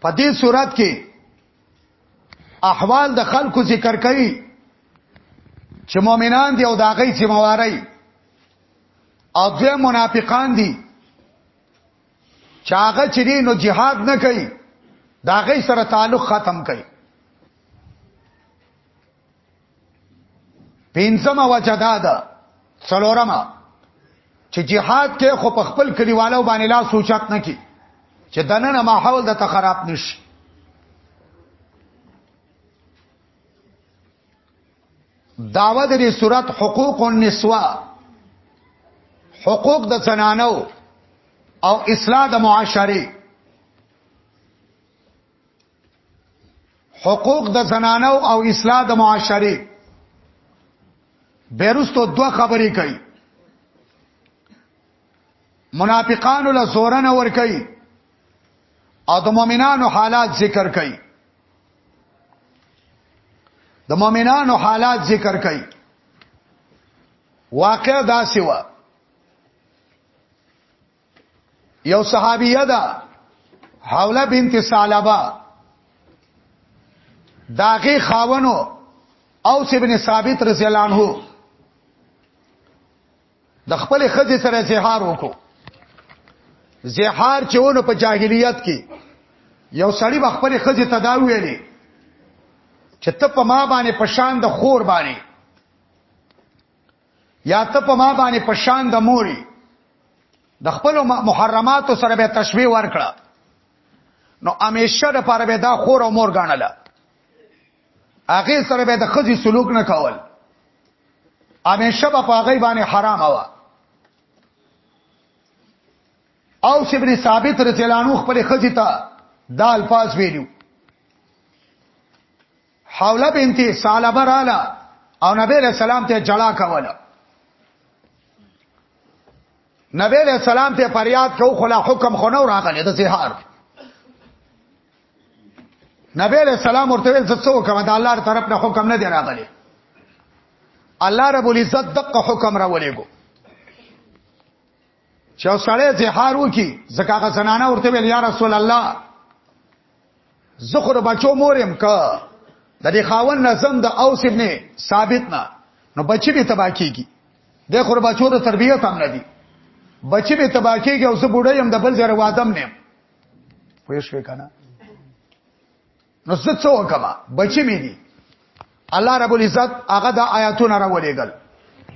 Speaker 1: په دې صورت کې احوال د خلکو ذکر کوي چې مؤمنان دي او داغي ذمہواري او دوی منافقان دي چاغه چری نو جهاد نه کوي دا غي سره تعلق ختم کوي پینځم وجه دا ده څلورم چې جهاد کې خو په خپل کلیوالو باندې لا سوچات نه کی چې دنه ماحول د تخراب نشي داوا د دې صورت حقوق النسوا حقوق د زنانو او اصلاح د معاشري حقوق د زنانو او اصلاح د معاشري بیرستو دوه خبرې کوي منافقانو له زورن ور کوي او د مؤمنانو حالات ذکر کوي د مؤمنانو حالات ذکر کړي واقع دا سیوا یو صحابیه ده حوله بنت سالبه داغه خاونو اوس ابن ثابت رضی الله عنه د خپل خځې سره زهار وکړو زهار چې ونه په جاهلیت کې یو سړی به خپل خځې ته دا ویلې چې ته په ما باندې پشان د خور باندې یا ته په ما باندې پشان د موري د خپل محرماتو سره به تشبيه ورکړه نو امیشه د پاره به دا خور او مور غاڼله هغه سره به د خزي سلوک نه کول همیشه به په هغه باندې حرام وا او ابن ثابت رضی الله عنه خپل خزي ته دا الفاظ ویلو حوله بنت سالبه رااله او نبی له سلام ته جلا کوله نبی له سلام ته فریاد کو خلا حکم خو نه راغله د زهار نبی علیہ السلام ورته ویل څه وکم دا الله طرف نه حکم نه دی راغلی الله رب العزت دغه حکم را ولېګو چې سړی زهار وکي زکه هغه زنانه ورته ویل یا رسول الله زخر بچو مورم کا د دې خاون نظم د اوس ابن ثابت نه نو بچی به تبا کیږي د خور بچو د تربیت هم نه دي بچی به تبا کیږي او زه بوډه يم د بل زره وادم نه پوه شو کنه نو زه څه وکم بچی مې دي الله رب العزت هغه د آیاتونو راولېګل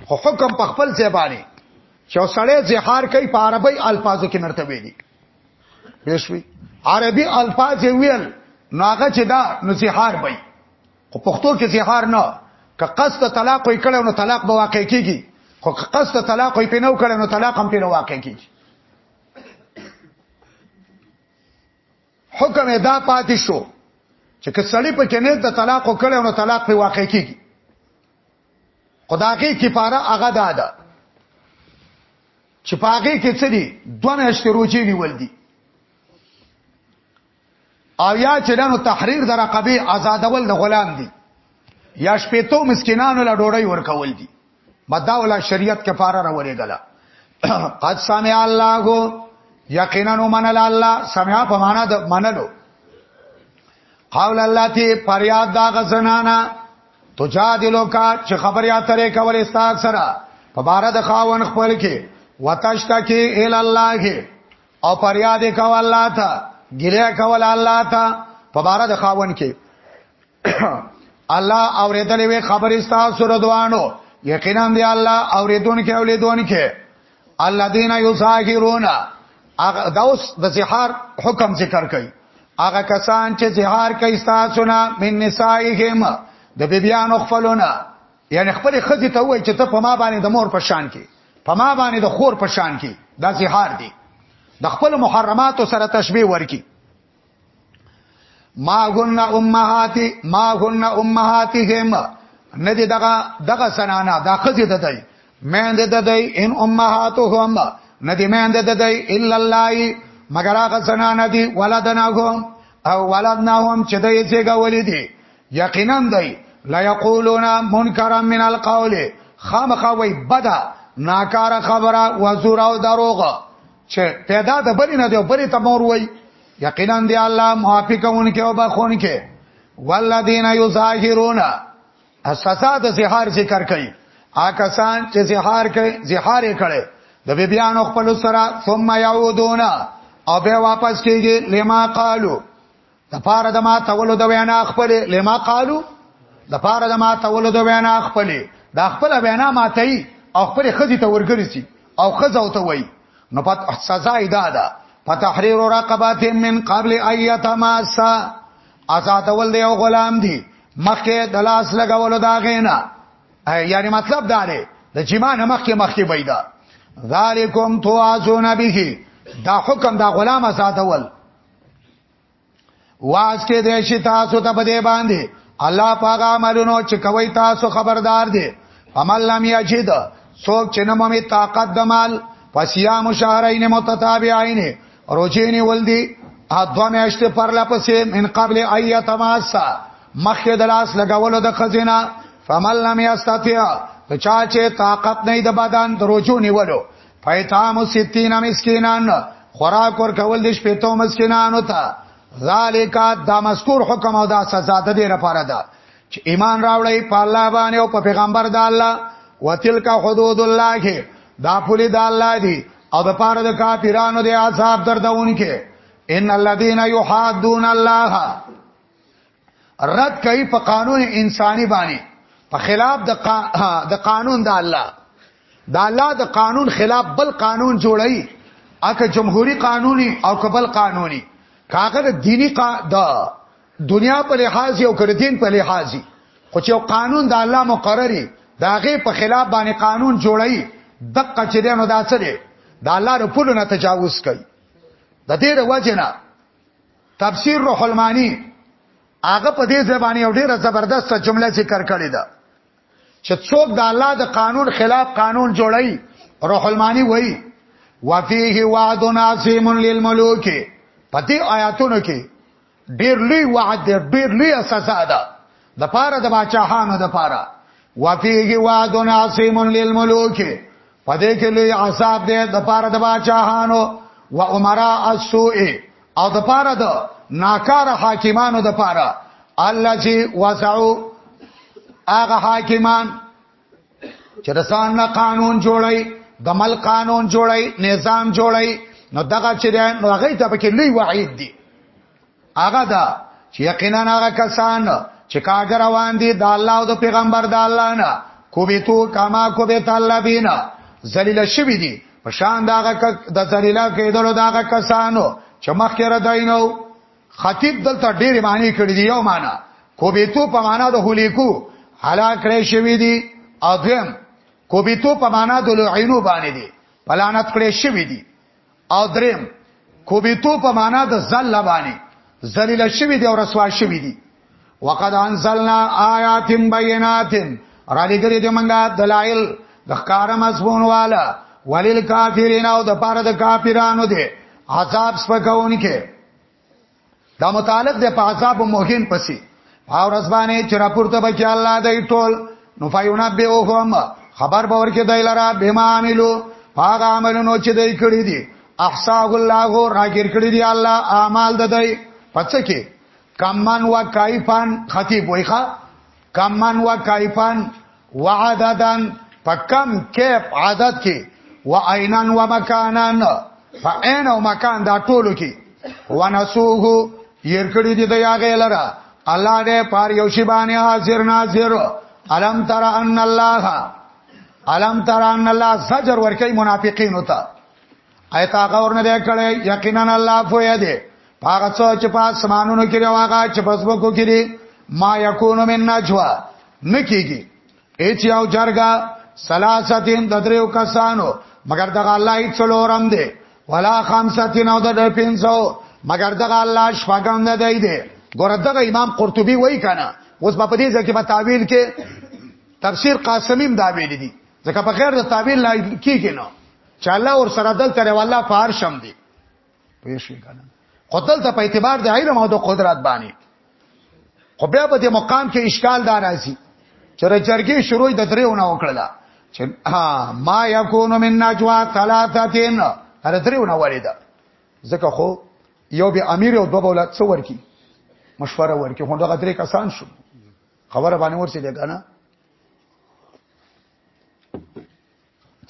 Speaker 1: خو حکم په خپل ځای باندې چې سړی زهار کوي په عربی الفاظو کې نرته ویلي پېښوي عربي الفاظ ویل نو هغه چې دا نو زهار وي خو پښتو کې زهار نه که قصد طلاق وي کړو نو طلاق به واقع کیږي خو که قصد طلاق وي پینو کړو نو طلاق هم پینو واقع کیږي حکم ادا پاتې شو چې که سړی په کې نه د طلاق وکړي نو طلاق په واقع کیږي خداګه کفاره هغه ده ده چې پاګه کې څه دي دوه میاشتې روزي نیول دي او یا چې دنو تحریر در رقبه آزادول د غلام دي یا شپېتو مسکینانو لا ډوړی ورکول دي مداولا شریعت کفاره را ورېګلا قد سمع الله یقینا منل الله سمع په معنا د منلو قول الله تی فریاد دا غزنانا تجادلو کا چې خبر یا ترې کول استاد سره په بار د خاون خپل کې وتشتکی ال الله او پریاد کوه الله ته ګیله کوله الله ته په بار د خاون کې الله اوریدلې وي خبرې تاسو ردوانو یقینا دی الله اوریدون کې اولیدون کې الذين يساهرون هغه دوس د زهار حکم ذکر کوي هغه کسان چې زهار کوي تاسو نه من نسائهم د بیبيانو خپلونه یعنی خپل خزي ته وای چې ته په ما باندې د مور په شان کې په ما باندې د خور په شان کې دا زهار دی د خپل محرماتو سره تشبیه ورکی ما غن امهاتی ما غن امهاتهم نه دی دغه دغه سنانا دا خزی ده دی مین ده دی ان امهاتهم نه دی مین ده دی الا الله مگر هغه سنانا دی ولدناهم او ولدناهم چې دې څنګه ولې دي یقینا دی لا یقولون منکرا من القول خامخا وای بدا ناکاره خبره و زور او دروغ چې پیدا د بلی نه دی بلی ته مور وای یقینا دی الله معافی کوونکې او بخونکې والذین یظاهرون اساسا د زهار ذکر کوي آکسان چې زهار کوي زهار یې کړي د بیبیانو خپل سره ثم یعودون او به واپس کیږي لما قالو د پاره د ما تولو د وینا خپل لما قالو د پاره د ما تولو د وینا خپل دا خپل وینا ماتي او خپل خزي ته ورګرځي او خزو ته وای نو پات سزا ادا ده فتحرير رقبات من قبل ايت ماسا آزاد ول دی او غلام دی مخکې د لاس لګولو دا غینا یعنی مطلب دا دی د جما نه مخکې مخکې پیدا ذالکم توازون به دا حکم دا غلام آزادول واز کې دې شي تاسو ته بده باندې الله پاک عملونو چې کوي تاسو خبردار دي عمل لم یجد څوک چې نه مې طاقت د مال فصيام شهرين متتابعين روزيني ولدي اځو میاشتې پر لپسې من قبل ايت ماسا مخه د لاس لګولو د خزینه فمل لم یستطيع چا چې طاقت نه د بدن دروځو نیولو فیتام ستین مسکینان خوراک ور کول د شپېتو مسکینانو ته ذالک دا مذکور حکم او دا سزا د دې لپاره ده چې ایمان راوړی په الله باندې او په پیغمبر د الله وتلک حدود الله دا پولی د الله دی او د پاره د کافرانو د عذاب دردون کې ان الذين يحادون الله رد کوي په قانون انساني باندې په خلاف د قا... د قانون د الله د الله د قانون خلاف بل قانون جوړي اګه جمهوریت قانوني او قبل قانوني کاغه د دینی قا... د دنیا په لحاظ او کړه دین په لحاظ خو چې قانون د الله مقرري داغه په خلاف باندې قانون جوړي دقه چې دینو دا څه دی د الله رپولو نه تجاوز کوي د دې وجه نه تفسیر روح المانی هغه په دې زبانی یو ډیره زبردست جمله ذکر کړې ده چې څوک د الله د قانون خلاف قانون جوړي روح المانی وایي وفيه وعد عظیم للملوک پتی آیاتونو کې ډیر لوی وعد ډیر لوی سزا ده د پاره د باچاهانو د پاره وفيه وعد عظيم للملوک پدې کې لوی عذاب دی د پاره د باچاهانو و عمرا السوء او د پاره د ناکار حاکمانو د پاره الله چې وسعو هغه حاکمان چې رسان نه قانون جوړي د مل قانون جوړي نظام جوړي نو دغه چې نو هغه ته پکې لوی وعید دی هغه دا چې یقینا هغه کسان چې کاګر روان دي د الله او د پیغمبر د الله نه کوبیتو کما کوبیت الله بینا ذلیل شوی دي په شان داغه د ذلیلا کېدلو داغه کسانو چې مخکې را داینو خطیب دلته ډېری معنی کړی دی یو معنی کوبیتو په معنا د هلیکو هلاک کړی شوی دی اذم کوبیتو په معنا د لعینو باندې دی پلانت کړی شوی دی او دریم کوبیتو په معنا د ذل باندې ذلیل شوی دی او رسوا شوی دی وقد انزلنا آیات بینات را لګری دی منګه دلایل د ښکار مضمون والا ولل کافرین او د پاره د کافرانو دی عذاب سپکون کې دا متعلق د په عذاب مهین پسې او رسبانه چې راپورته بچي الله دای ټول نو فایونا به اوهم خبر به ورکه دای لرا بما عملو هغه عملونو چې دای کړی دي احساب الله راګر کړی دي الله اعمال دای پڅ کې کمن و کایفان خطیب وایخه کمن و کیفن و عددن په کم کیف عدد کې و عینن و مکانن په عین او مکان دا ټولو کې و نسوه ير کړی دی د یاغه لره الله دې پار یو شی باندې حاضر ناظر الم تر ان الله الم تر ان الله زجر ورکی منافقین وتا ایت هغه ورنه دی کړی یقینا الله فویا دی هغه څو چې په اسمانونو کې راغا چې په سبکو کې دی ما یکون من نجوا نکیږي اچ یو جرګه سلاستین د دریو کسانو مگر دغه الله هیڅ څلورم دی ولا خمساتین او د پینځو مگر دغه الله شپږم نه دی دی ګور دغه امام قرطبي وای کنه اوس په دې ځکه په تعویل کې تفسیر قاسمیم دا ویل دي ځکه په غیر د تعویل نه کیږي نو چې الله ور سره دلته دی والله په هر شم دی پوه شئ کنه خو دلته په اعتبار د علم او د قدرت باندې خو بیا په دې مقام کې اشکال دار راځي چې رجرګي شروع د دریونه وکړه چې ها ما یکون من نجوا ثلاثتين هر دریونه ولیدا ځکه خو یو به امیر او دوه بوله څو ورکی مشوره ورکی هغه دغه درې کسان شو خبره باندې ورسې ده کنه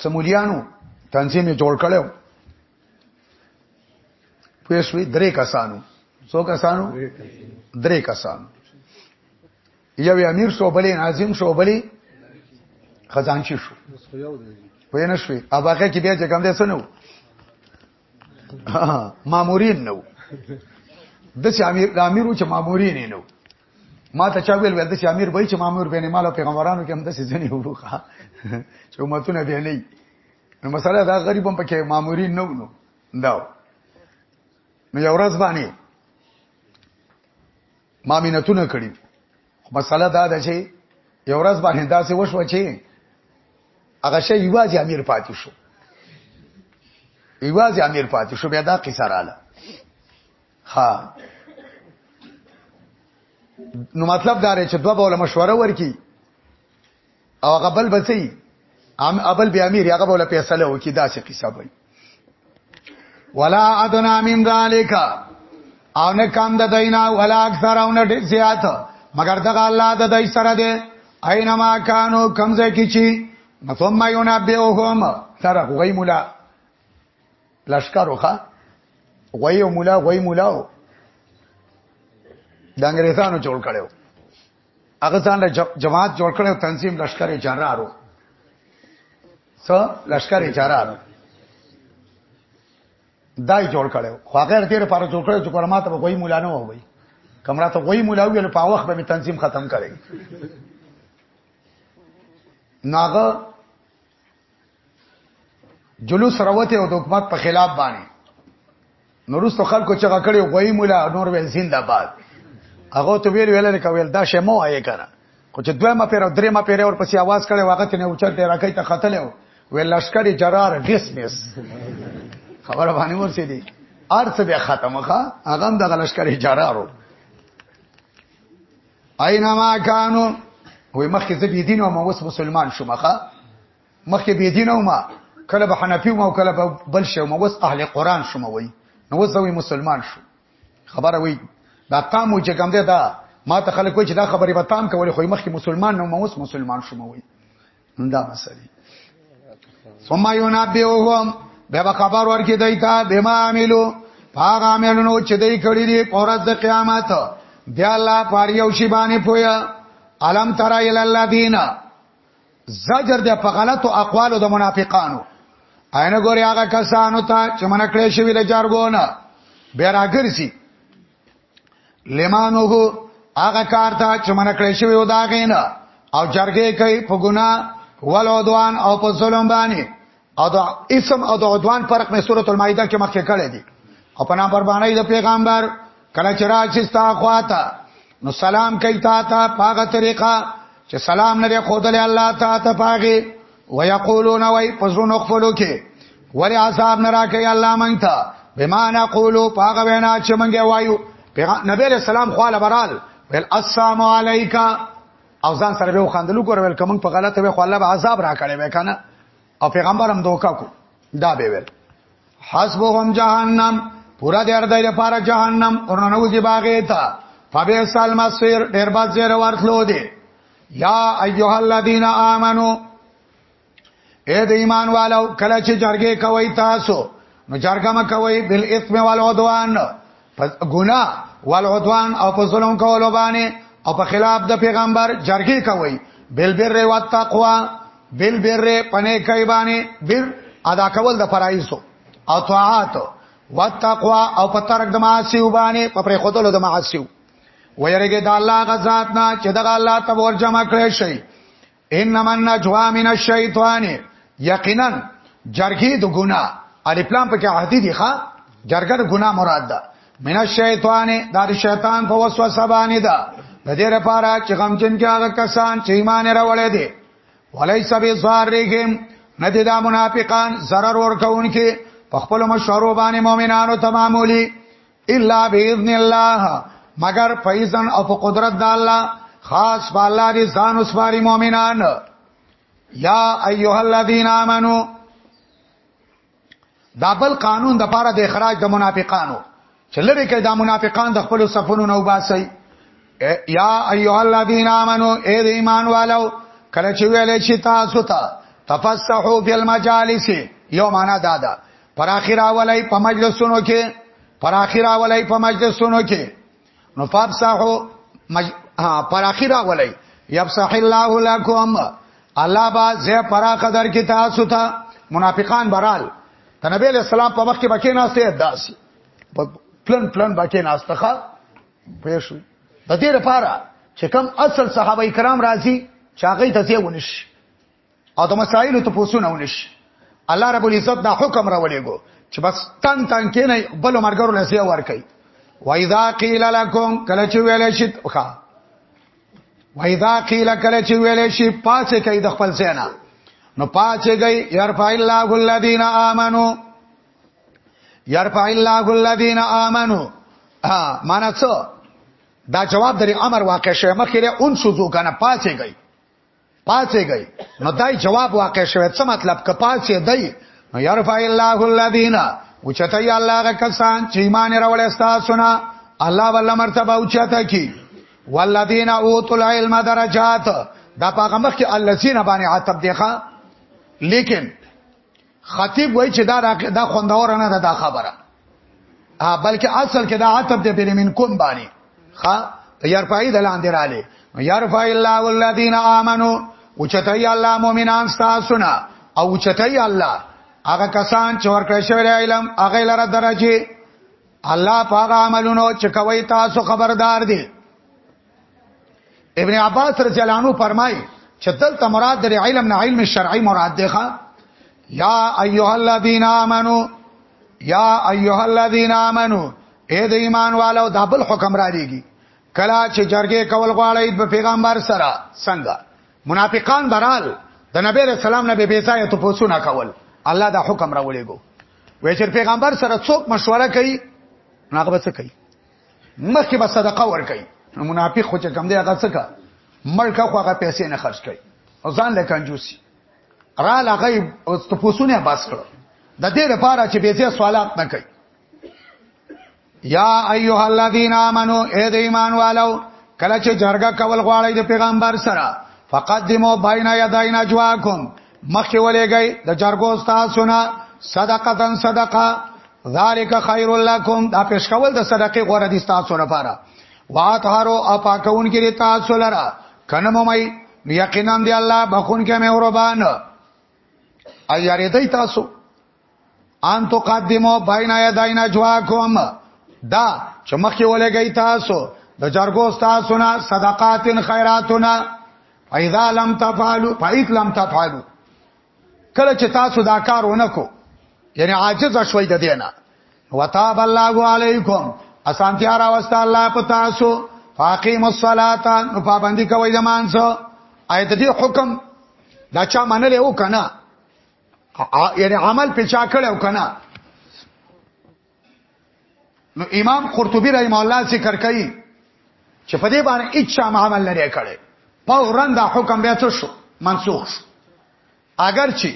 Speaker 1: سمولیانو تنظیم یې جوړ کړو پوه شوې درې کسانو څو کسانو درې کسانو یو امیر شو بلې ناظم شو بلې خزانچی شو پوه نه شوې اباقه کې بیا چې کوم دې سنو مامورین نو د چې امیر د امیرو چې مامورین نو ما ته چا ویل ول د امیر به چې مامور بینه مال پیغمبرانو کې هم د سيزنی وروخه چې امتونه به نه نو مثلا دا غریب هم پکې مامورین نو نو دا نو یو ورځ باندې ما مينتونه کړی مسله دا ده چې یو ورځ باندې دا څه وشو چې هغه شی یوازې امیر پاتې شو یوازې امیر پاتې شو بیا دا قصه رااله ها نو مطلب دا رې چې دوه بوله مشوره ورکي او هغه بل بچي ام ابل بیا امیر هغه بوله فیصله وکي دا څه قصه وي ولا ادنا من ذالک او نه کم د دینا ولا اکثر او نه زیات مگر دغه الله د دای سره دی اينما کانو کمزه کی چی ثم ينبئهم تر غوی مولا لشکر وخه غوي او مولا غوي مولا او د انګريزانو جوړ کړو هغه ځان له جماعت جوړ کړو تنظیم لشکر جرارو س لشکر جرارو دای جوړ کړو خو هغه تیر پر جوړ کړو چې قرمات به غوي مولا نه وای کمرات غوي مولا ویل په وخت به تنظیم ختم کړي ناغه جلوس راوته او د حکومت په خلاف باندې نورستو خلکو چې غکړې غوي مولا نور ویل زنده باد هغه ته ویل ویل نه کویل دا شمو آی کنه خو چې دوه ما پیر او درې ما پیر اور پسې आवाज کړي وخت نه اوچته راکې ته قتل ویل لشکري جرار غیس میس خبر باندې ورسې دي ارڅ بیا ختمه هغه هم د لشکري جرارو اينما کانو وې مخکې زه بيدین او ما اوس مسلمان شوم ښا مخکې بيدین او ما کله به حنفي او کله به بل شوم اوس اهل قران شوم وې نو اوس زه مسلمان شو خبره وې دا تامو چې کوم دی دا ما ته خلک وایي چې دا خبرې به تام کولې خو مخکې مسلمان نو ما اوس مسلمان شوم وې نو دا مسله ثم ينبئهم به خبر ورکې دای تا بما عملو هغه عملونو چې دای کړی دی پورز د قیامت دی الله پاره یو شی باندې پویا علم ترى الى الذين زجر د په غلطو اقوالو د منافقانو عین ګوري هغه کسانو ته چې منکړې شوی د جارګونه به راګرځي لمانو هغه کار ته چې من کړی شوی و دا غین او جرګه کوي په ګنا ولودوان او په ظلم باندې او د اسم او د عدوان فرق مې سورۃ المائده کې مخکې کړی دی او په نام قربانای د پیغمبر کله چې راځي ستا خواته نو سلام کوي تا ته پاغه طریقه چې سلام نه خود له الله تعالی ته پاغه ويقولون وای پزرونو خپلو کې ولی عذاب نه راکې الله مونږ ته بما نقولو پاغه وینا چې مونږ وایو نبی علیہ السلام خو لبرال ویل السلام علیکا او ځان سره به خندلو کور ویل کوم په غلطه به خو الله به عذاب را کړي وای کنه او پیغمبر هم دوکا کو دا به ویل حسبهم جهنم پورا دې ارده لپاره جهنم ورننو دي باغې ته فبئس المصير ډېر بد زیر ورتلو دي یا ایها الذین آمنو اے د ایمان والو کله چې جرګه کوي تاسو نو جرګه ما کوي بل اسم والعدوان ګنا والعدوان او په ظلم کولو باندې او په خلاف د پیغمبر جرګه کوي بل بر او تقوا بل بر پنه کوي باندې بر ادا کول د فرایضو او طاعات وتقوا او په ترک د معاصی وبانه په پر خودلو د معاصی ويرګه د الله غزاد نه چې د الله ته ورجمع کړی شي انما النجوا من الشیطان یقینا جرګي د ګنا الف لام په کې عادي دي ښا جرګه د ګنا مراد ده من الشیطان دا د شیطان په وسوسه باندې ده د دې لپاره چې غمجن کې هغه کسان چې ایمان راوړې دي ولای سبي زارهم ندی دا منافقان zarar ور کوونکې په خپل مشورو باندې مؤمنانو ته معمولی الا باذن الله مگر فیضن او په قدرت د الله خاص په الله دې ځان وسپاري مؤمنان یا ایها الذین آمنو دا بل قانون د پاره د اخراج د منافقانو چې لری کې دا منافقان د خپل صفونو نو باسي یا ایها الذین آمنو اے د ایمان والو کله چې ویلې شي تاسو ته تفسحو فی المجالس یو معنا دادا پر اخر اولای په مجلسونو کې پر اخر اولای په مجلسونو کې نو فابصحو مج... ها پر اخر اولای یفصح الله لكم الله با زه پر قدر کې تاسو ته منافقان برال ته نبی له سلام په وخت کې بکې ناشته داسي پلن پلن بکې ناشته ښه پېښو د دې لپاره چې کم اصل صحابه کرام راځي چاغې ته ځې ونشي او د مسائل ته پوسونه ونش الله رب العزت دا حکم راولېګو چې بس تن تن کې نه بل مرګرو لسی ور کوي وایذا قیل لکم کله چې ویل شي وکا وایذا قیل کله چې ویل شي پاسه کوي د خپل سینا نو پاسه گئی يرفع الله الذين امنوا يرفع الله الذين امنوا ها معنا څه دا جواب درې امر واقع شوه مخکې اون شوزو کنه پاسه گئی پاتې گئی نو دای جواب واقع شوه څه مطلب ک پاتې دی نو يرفع الله الذين او چته ی الله غ کسان چې ایمان راوړل تاسو نه الله ولا مرتبه او چته کی والذین اوتوا العلم درجات دا پاغه مخ کې الذين باندې عتب دیخه لیکن خطیب وای چې دا دا خوندور نه ده دا خبره ا بلکې اصل کې دا عتب دې بیر من کون باندې ها يرفعي د لاندې رااله يرفع الله الذين امنوا وچتای الله مؤمنان تاسونا او وچتای الله هغه کسان چې ورکړی شوی علم هغه لره درجه الله پاغه عملونو چې کوي تاسو خبردار دي ابن عباس رضی الله عنه فرمای چې دلته مراد د علم نه علم شرعي مراد دی ښا یا ایها الذین آمنو یا ایها الذین آمنو اے د ایمان والو دا بل حکم را دیږي کلا چې جرګه کول غواړی په پیغمبر سره څنګه منافقان برال د نبی رسول الله نبی بیسایه ته پوښتنه کول الله دا حکم راولېګو وې چې پیغمبر سره څوک مشوره کوي هغه څه کوي مخکې به صدقه ورکړي نو منافق خو چې کم دی هغه څه کا ملکه خو هغه پیسې نه خرج کړي او ځان له کنجوسي را لغیب او تپوسونه باس کړو د دې لپاره چې به زه سوالات نه کوي یا ایها الذین آمنو اے د ایمان والو کله چې جرګه کول غواړی د پیغمبر سره فقدمو بین یدینا جواکم مخکې ولېږي د جرګو استادونه صدقتن صدقه ذالک خیر لکم دا پیش کول د صدقې غوړه دي تاسو لپاره واطهرو اپاکون کې تاسو لره کنه مې یقینا دی الله بخون کې مې اوربان ایارې دی تاسو ان تو قدمو بین یدینا جواکم دا چې مخکې ولګی تاسو د جرګو تاسو نه صدقات خیراتنا فاذا لم تفعلوا فاذا لم تفعلوا کله چې تاسو دا کار ونکو یعنی عاجز شوي د دینه وتاب الله علیکم اسانتیا را وستا الله په تاسو فاقیم الصلاه نو پابندی کوي د مانځو آیت دې حکم دا چا منلې وکنه یعنی عمل په چا کړو کنه نو امام قرطبي رحم الله ذکر کوي چې په دې باندې اچا عمل نه کړي فورا دا حکم بیا څه شو منسوخ شو اگر چې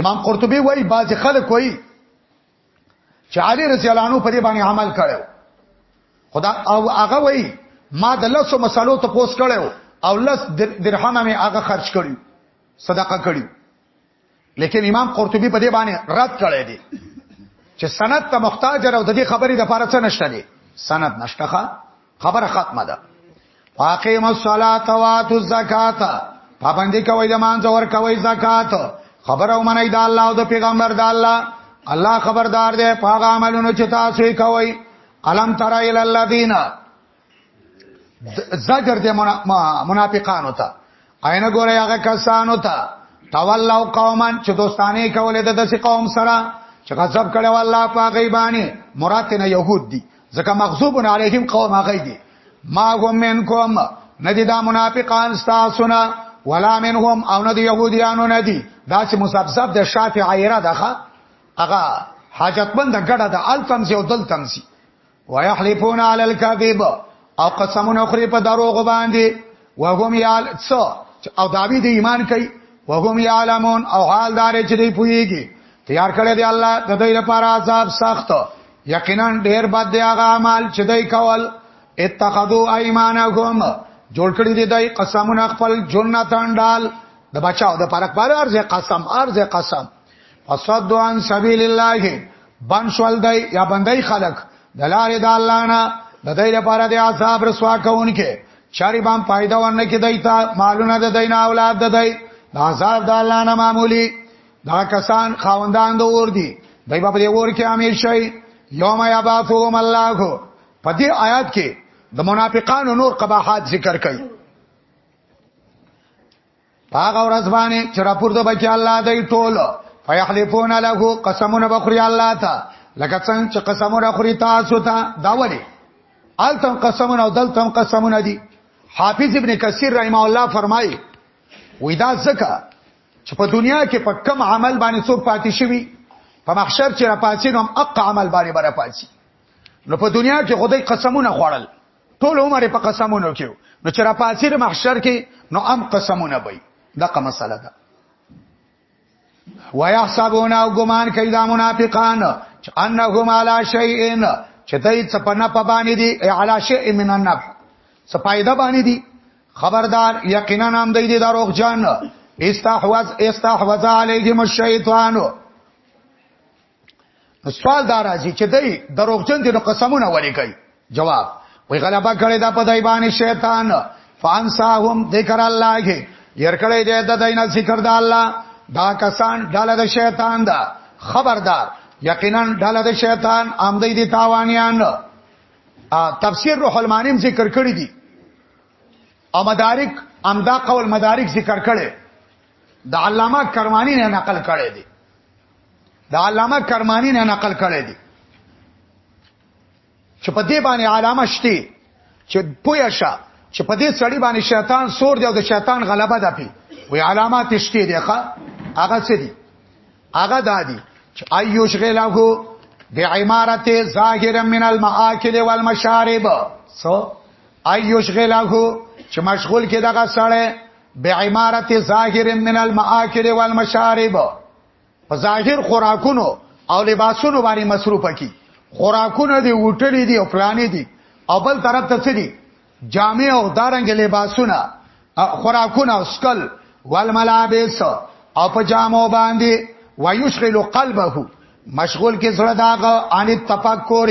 Speaker 1: امام قرطبي وایي بعض خلک وایي چې علي رضی الله عنه په دې باندې عمل کړو خدا او هغه وایي ما د لاسو مسالو ته پوس کړو او لس درهم مې هغه خرج کړی صدقه کړي لیکن امام قرطبي په دې باندې رد کړی دی چې سند ته محتاج او د دې خبرې د فارڅ نشته دی سند نشته خبره ختمه ده واقیم الصلاۃ و اتو الزکات پابندی کوي د مانځ ور کوي زکات خبره ومني د الله او د پیغمبر د الله الله خبردار دی په هغه عملونو چې تاسو یې کوي الم تر الى الذین زجر د منافقانو ته عین ګوره هغه کسانو ته تولوا قوما چې دوستانه کولې د داسې قوم سره چې غضب کړو الله په غیبانی مراد نه يهود دي ځکه مغضوب علیهم قوم هغه دي ما هم منکم ندی دا منافقان تاسو نه ولا منهم او ندی يهوديانو ندی دا چې مصابصاب د شافعیره دغه هغه حاجتمند ګړه د التمسی او دلتمسی ويحلفون على الكذب او قسمونه خوري په دروغ باندې وهم يال څو او داوی د ایمان کوي وهم يعلمون او حال دار چې دی پويږي تیار کړی دی الله د دې لپاره عذاب سخت یقینا ډیر بد دی هغه اعمال چې دی کول اتخذوا ايمانهم جوړ کړی دی دای قسمونه خپل جنتان ډال د بچاو د پرک پر ارزه قسم ارزه قسم فصدو عن سبیل الله بن شول دی یا بندای خلق د لارې د الله نه د دې لپاره د عذاب رسوا کوونکې چاري بام پایده ورنه کې دی تا مالونه د دین اولاد د دی د عذاب د الله نه معمولی دا کسان خاوندان د اور دي دای په دې اور کې امیر شي یوم یبعثهم الله په دې آیات کې د منافقانو نور قباحات ذکر کړي هغه ورځ باندې چې راپورته بچي الله دای ټول فیحلفون له قسمونه بخری الله ته لکه څنګه چې قسمونه خوري تاسو ته دا ولي التم قسمونه او دلتم قسمونه دي حافظ ابن کثیر رحم الله فرمایي وې دا ځکه چې په دنیا کې په کم عمل باندې څوک پاتې شوی په محشر چې را پاتې نو اق عمل باندې برا پاتې نو په دنیا کې خدای قسمونه خوړل ټول عمر په قسمونو کې نو چې را پاتې د محشر کې نو ام قسمونه وي دغه مسله ده ويحسبون او ګمان کوي دا منافقان چې انهم علی شیء چې دای څه په نه په باندې دي علی شیء من النفع څه فائدہ باندې دي خبردار یقینا نام دی دي دروغ جان استحوذ استحوذ علیهم الشیطان نو سوال دا راځي چې دای دروغجن دي نو قسمونه ولي کوي جواب وی غلبه کړی دا په دای باندې شیطان فانساهم ذکر الله کې ير کړی دی د دینه ذکر د الله دا کسان ډاله د شیطان دا خبردار یقینا ډاله د شیطان آمدې دي تاوانیان تفسیر روح المانیم ذکر کړی دي او مدارک امدا قول مدارک ذکر کړي د علامه کرمانی نه نقل کړي دي د علامه کرمانی نه نقل کړی دی چې په دې باندې علامه شته چې پویا شه چې په دې سړی باندې شیطان سور دی او د شیطان غلبه ده پی وی علامات شته دی ښا هغه څه دی هغه دادی چې ایوش غلغه بعمارت ظاهرا من المآکل والمشارب سو ایوش غلغه چې مشغول کې دغه سړی بعمارت ظاهرا من المآکل والمشارب په ظاهر خوراکونو او لباسونو باندې مصروف کی خوراکونه دی وټلې دی او پلانې دی او بل طرف ته سړي جامع او دارنګ لباسونه خوراکونه او سکل والملابس او په جامو باندې ويشغل قلبه مشغول کې زړه داغه ان تفکر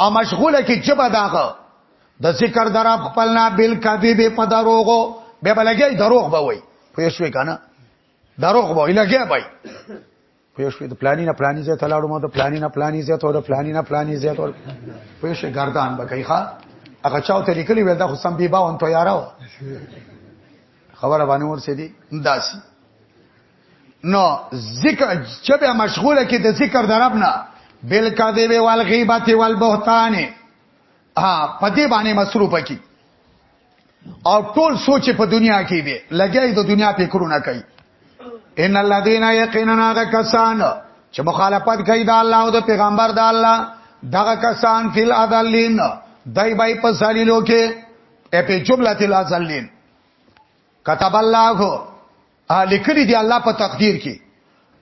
Speaker 1: او مشغوله کی جبه داغه د ذکر درب خپلنا بل کبی به په دروغو به بلګی دروغ به وای پوه شوې کنه دروغ به لګی به پوه شوې د پلاني نه پلاني زه تلاړو ما د پلاني نه پلاني زه ته د پلاني نه پلاني زه ته پوه شوې گردان به کوي ښا هغه چاو ته لیکلی ول دا خو سم بي باون ته یارو خبره باندې ورسې دي داسي نو ذکر چې به مشغوله کې د ذکر دربنا بل کذب والغیبت والبهتان ها په دې باندې مصروف کی او ټول سوچ په دنیا کې دی لګي د دنیا په کرونه کوي ان الذين يقيننا غكسان چې مخالفت کوي د الله او د پیغمبر د الله دغه کسان فل اذلین دای بای په سالیلو کې په جمله تل اذلین كتب الله لیکلی دی الله په تقدیر کې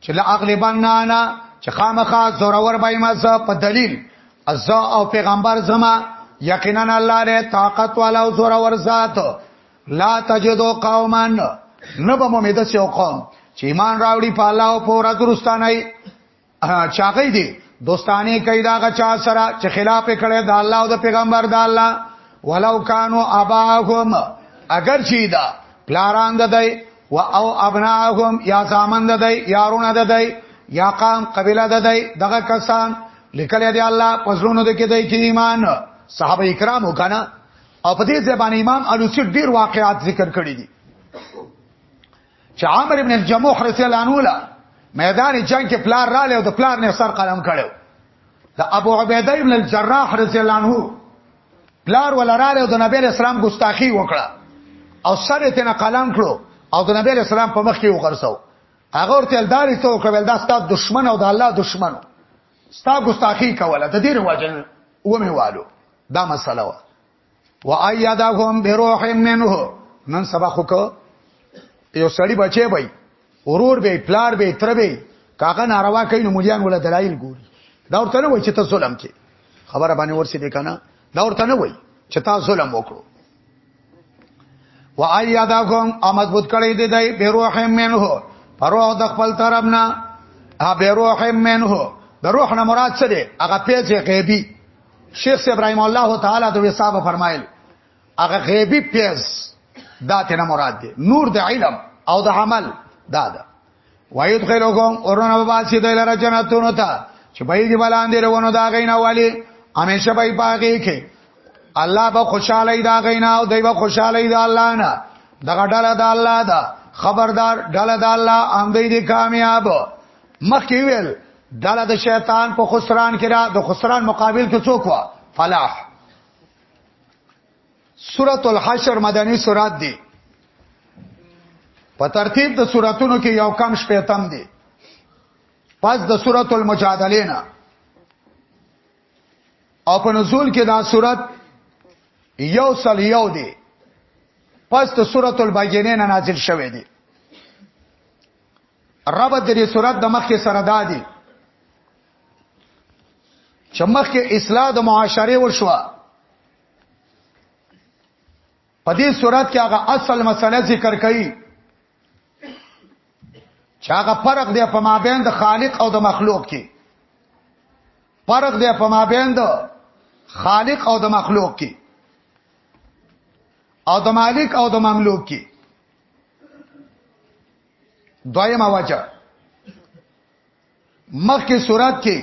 Speaker 1: چې لا اغلبن نه انا چې خامخا زورور بای ما زه په دلیل از او پیغمبر زما یقینا الله له طاقت والا او زورور ذات لا تجدو قوما نبم امیده سیو قوم چې ایمان راوړي په الله او په ورځ ورستانه چاغی دی دوستانه کوي دا غچا سره چې خلاف کړي د الله او د پیغمبر د الله ولو کانو اباهم اگر چی دا پلاران د دی و او ابناهم یا زامن د دی یارونه د دی یا قام قبیله د دی دغه کسان لیکل دی الله پزړونو د کې دی کې ایمان صحابه کرام وکنه او په دې ځبان امام الوسی ډیر واقعات ذکر کړی دي چې عامر ابن الجموح رضی الله عنه لا میدان جنگ کې پلار را لې او د پلار نه سر قلم کړو د ابو عبیده ابن الجراح رضی الله عنه پلار ولراله د نبی اسلام ګستاخی وکړه او سره تنه قلم کړو او د نبی اسلام په مخ کې وغرسو هغه ورته الداري ته وکړل دا ستاسو دشمن او د الله دشمن ستا ګستاخی کوله د دې رواجن و مې والو دا مسله و و ايدهم بروح منه نن سبا خو کو یو سړی بچي وای ورور به پلار به تر به کاغه ناروا کوي نو مليان ولا دلایل ګوري دا ورته نه وای چې ته ظلم کې خبره باندې ورسې دې کنه دا ورته نه وای چې تا ظلم وکړو و ايدهم امضبوط کړی دی دای بروح منه پرو د خپل طرفنا ا بروح منه د روح نه مراد څه دی هغه پیسې غیبی شیخ صاحب رحم الله تعالی د وسابه فرمایل هغه غیبی پیز دا تینا مراد دی نور د علم او د عمل دا ده وایت خیرکم اورونه وباسی د لره جنتونو ته چې په دې بلاندې روانو دا غینا والی همیشه به پاګه کې الله به خوشاله دا غینا او دی به خوشاله دا الله نه دغه ډله دا الله دا خبردار ډله دا الله اندې دي کامیاب مخکې ویل دله د شیطان په خسران کې را د خسران مقابل کې څوک وا فلاح سورۃ الحشر مدنی سورات دی په ترتیب د سوراتونو کې یو کم شپیتم دی پس د سورۃ المجادله نه او په نزول کې دا سورات یو سل یو دی پس د سورۃ البینه نازل شوه دی ربط د دې صورت د مخکې سره دادي چې مخکې اصلاح د معاشره وشوه په دې صورت کې هغه اصل مسله ذکر کړي چې هغه فرق دی په مابین د خالق او د مخلوق کې فرق دی په مابین د خالق او د مخلوق کې او د مالک او د مملوک کې دویمه وجه مخکې صورت کې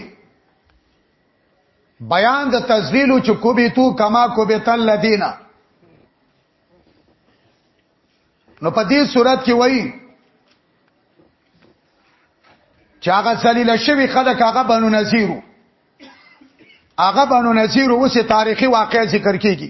Speaker 1: بیان د تذلیل چې کوبیتو کما کوبیت الذین نو په دې صورت کې وایي چې هغه ذلیل شوی خلک هغه بنو نذیرو هغه بنو نذیرو اوس تاریخي واقع ذکر کیږي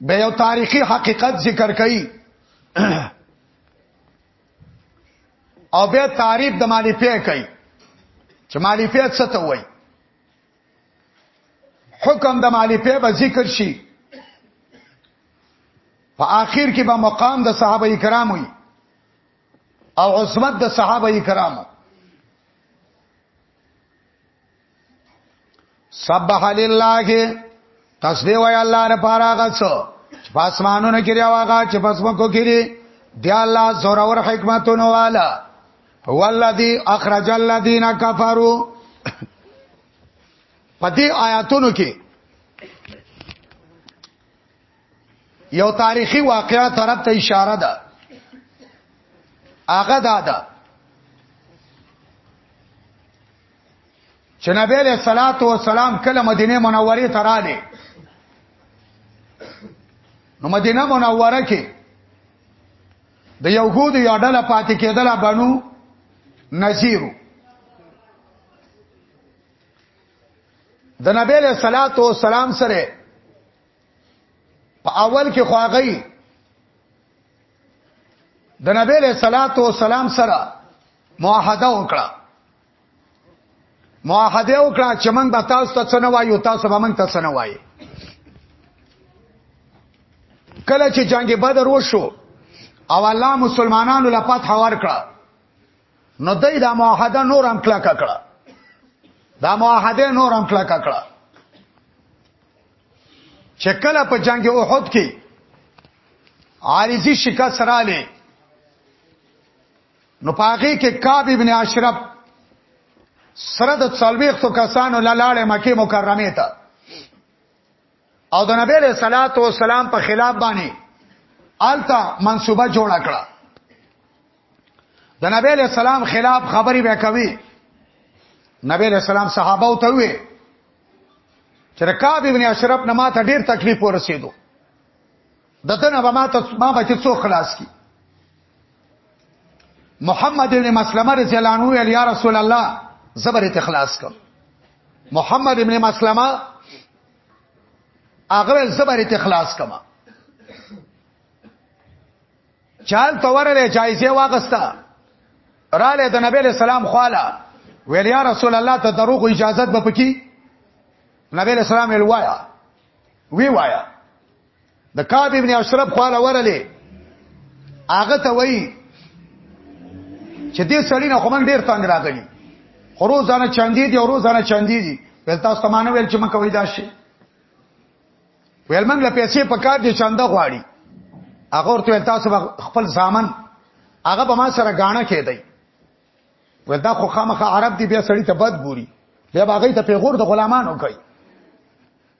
Speaker 1: به یو تاریخي حقیقت ذکر کړي او به تعریف د مالفه کوي چې مالفه څه ته وایي حکم د مالفه به ذکر شي په آخر کې به مقام د صحابه کرام وي او عظمت د صحابه کرامو سبح لله تسبیح وای الله لپاره هغه څو چې پاسمانونو کې راوغه چې پسمکو کې دی دی الله زور اور حکمتونو والا هو الذی اخرج الذین کفروا پدې آیاتونو کې یو تاریخی واقعا طرف ته اشاره ده هغه دا ده چې نبی له صلوات و سلام کله مدینه منوره ته راغی نو مدینه منوره کې د یوهودو یو ډله پاتې کېدله بنو نذیرو د نبی له صلوات و سلام سره په اول کې خواغی د نبی له صلوات و سلام سره معاهده وکړه معاهده وکړه چې موږ به تاسو ته څه نه وایو تاسو به موږ ته څه نه وایي کله چې جنگ بدر وشو او الله مسلمانانو له فتح ورکړه نو دای دا معاهده نور هم کلک کړه دا معاهده نور هم کلک کړه چې کله په جنگ احد کې عارضی شکست رااله نو پاغه کې کعب ابن اشرف سره د څلويختو کسانو لاله مکه مکرمه ته او د نبی له صلوات و سلام په خلاف باندې آلتا منصوبه جوړ کړه د نبی له سلام خلاف خبري به کوي نبی له سلام صحابه او ته وي چې رکاب ابن اشرف نه ماته ډیر تکلیف ورسېدو دتنه به ما ته ما به څو خلاص کی محمد ابن مسلمه رضی الله عنه ویل یا رسول الله زبر ته خلاص کو محمد ابن مسلمه هغه زبر ته خلاص کما چال تورله جایزه واغستا رااله د نبی له سلام خواله ویل یا رسول الله ته دروغ اجازه به پکی نبی له سلام ویل وایا وی وایا د کعب ابن اشرف خواله ورلې هغه ته وایي چې دې سړی نه خو من ډیر تنگ راغلی خو روزانه چاندې دي او روزانه چاندې دي ول تاسو تمانه ویل چې مکه وای دا شي ویل من له پیسې په کار دي چاندا غواړي هغه ورته ول تاسو خپل ځامن هغه به ما سره غاڼه کېدای ول دا خو خامخه عرب دي بیا سړی ته بد ګوري بیا هغه ته پیغور د غلامانو کوي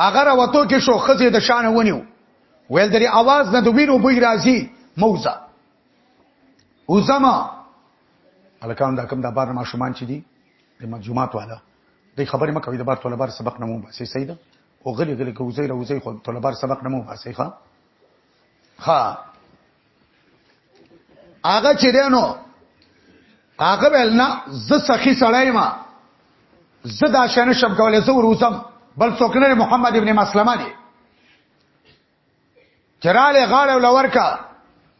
Speaker 1: هغه راوتو کې شو خزه د شان ونیو ویل درې आवाज نه د وینو بوی راځي موزه وزما الکان دا کوم د بار ما شومان چي دي د مجموعات والا د خبرې مکوې د بار طلبار سبق نه مو باسي صحیح ده او غلي غلي کوزي روزي خو طلبار سبق نه مو باسي ښا ها هغه چې دینو هغه ول نه ز سخی سړای ما ز دا شنه شب کولې زه وروسم بل څوک نه محمد ابن مسلمه دی چراله غاړه ولورکا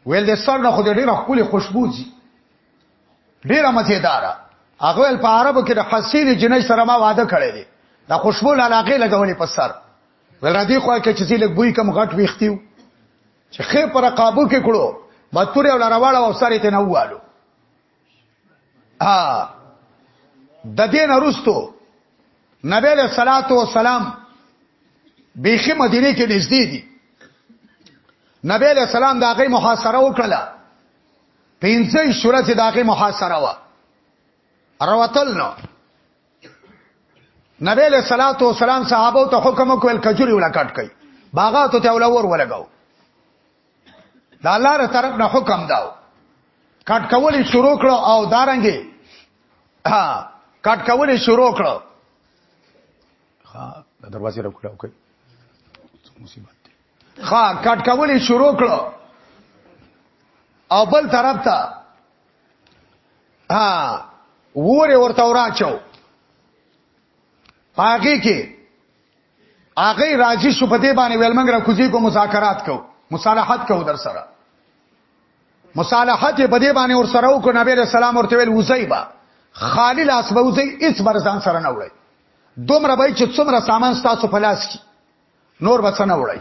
Speaker 1: ویل د سر نه خو دې ډیره خولي خوشبو دي ډیره مزیداره هغه ول په عربو کې د حسین جنې سره ما وعده کړی دی دا خوشبو لالاقې لګولې په سر ول را دي خو کې چې لګ بوې کم غټ ویختیو چې خې پر قابو کې کړو ماتوري او لارواړه او سره ته نه ووالو ها د دې نرستو نبی له صلوات و سلام بیخي مدینه کې نږدې دي نبی له سلام د هغه محاصره وکړه پنځه شورت د هغه محاصره و روتل نو نبی له صلوات و سلام صحابه ته حکم وکول کجوري ولا کټ کړي باغات ته ولا ور ولګاو دا الله تر طرف نه حکم داو کټ کول شروع کړو او دارنګي ها کټ کول شروع کړو ها دروازه را کړو کوي مصیبت دی ها کټ کول شروع کړو او بل طرف ته ها وور ورته وراچو پاګه کې هغه راځي شو په دې باندې ویل موږ را کوزي کو مذاکرات کو مصالحت کو در سره مصالحت په دې باندې ور سره وکړ نبی رسول الله ورته ویل وزیبا خالی لاس به وزي اس برزان سره نه وړي دومره به چې څومره سامان ستاسو په لاس کې نور بچ نه وړي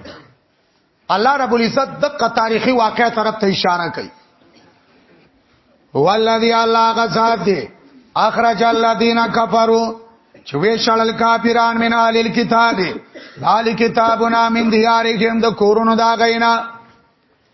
Speaker 1: الله رب العزت دغه تاریخي واقعې طرف ته اشاره کوي والذي الله غزاد دي اخرج الذين كفروا چوي شړل کافران من اهل الكتاب اهل کتابنا من ديارهم د کورونو دا غینا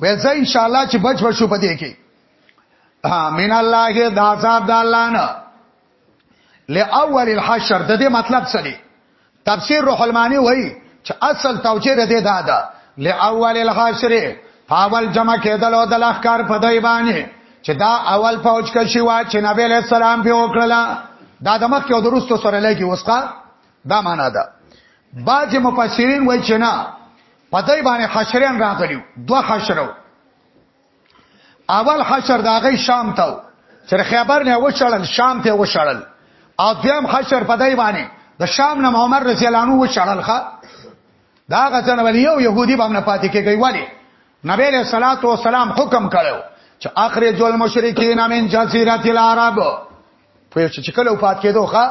Speaker 1: وې زه ان شاء الله چې بچ بشو پدې کې ها من الله د عذاب د الله نه لاول الحشر د دې مطلب څه دی تفسیر روح المانی وایي چې اصل توجیه د دې دا ده لاول الحشر فاول جمع کېدل او د لخر په دای باندې چې دا اول فوج کې شي وا چې نبی له سلام په وکړه دا د مخ کې او درستو سره لګي وسقه دا معنا ده بعض مفسرین وایي چې نه په دای باندې حشرین راغلیو دوه حشرو اول حشر د هغه شام ته چې خیبر نه وشړل شام ته وشړل او دویم حشر په دای باندې د شام نه عمر رضی الله عنه وشړل ښا دا غزن ول یو يهودي باندې پاتې کېږي ولی نبی له صلوات و سلام حکم کړو چې اخرج المشرکین من جزیره العرب په چې کله وفات کېدو ښا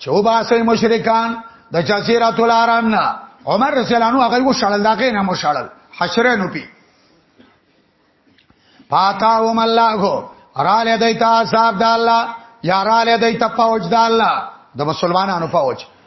Speaker 1: چې وباسي مشرکان د جزیره العرب نه عمر رضی الله عنه هغه وشړل داګه نه مشړل حشره نو پی پاتاهم الله را لې دیتا صاحب د الله یا را لې دیتا فوج د الله د مسلمانانو فوج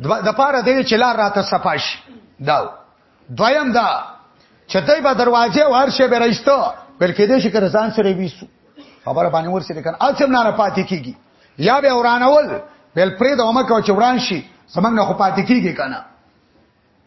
Speaker 1: د پاره دی چې لار راته صفاش دا دویم دا چې دای په دروازه ورشه به راځته بلکې دې شي کر ځان سره ویسو خبره باندې ورسره کړه اڅم نه پاتې کیږي یا به ورانول بل پرې د عمر کو چوران شي زمنګ نه خو پاتې کیږي کنه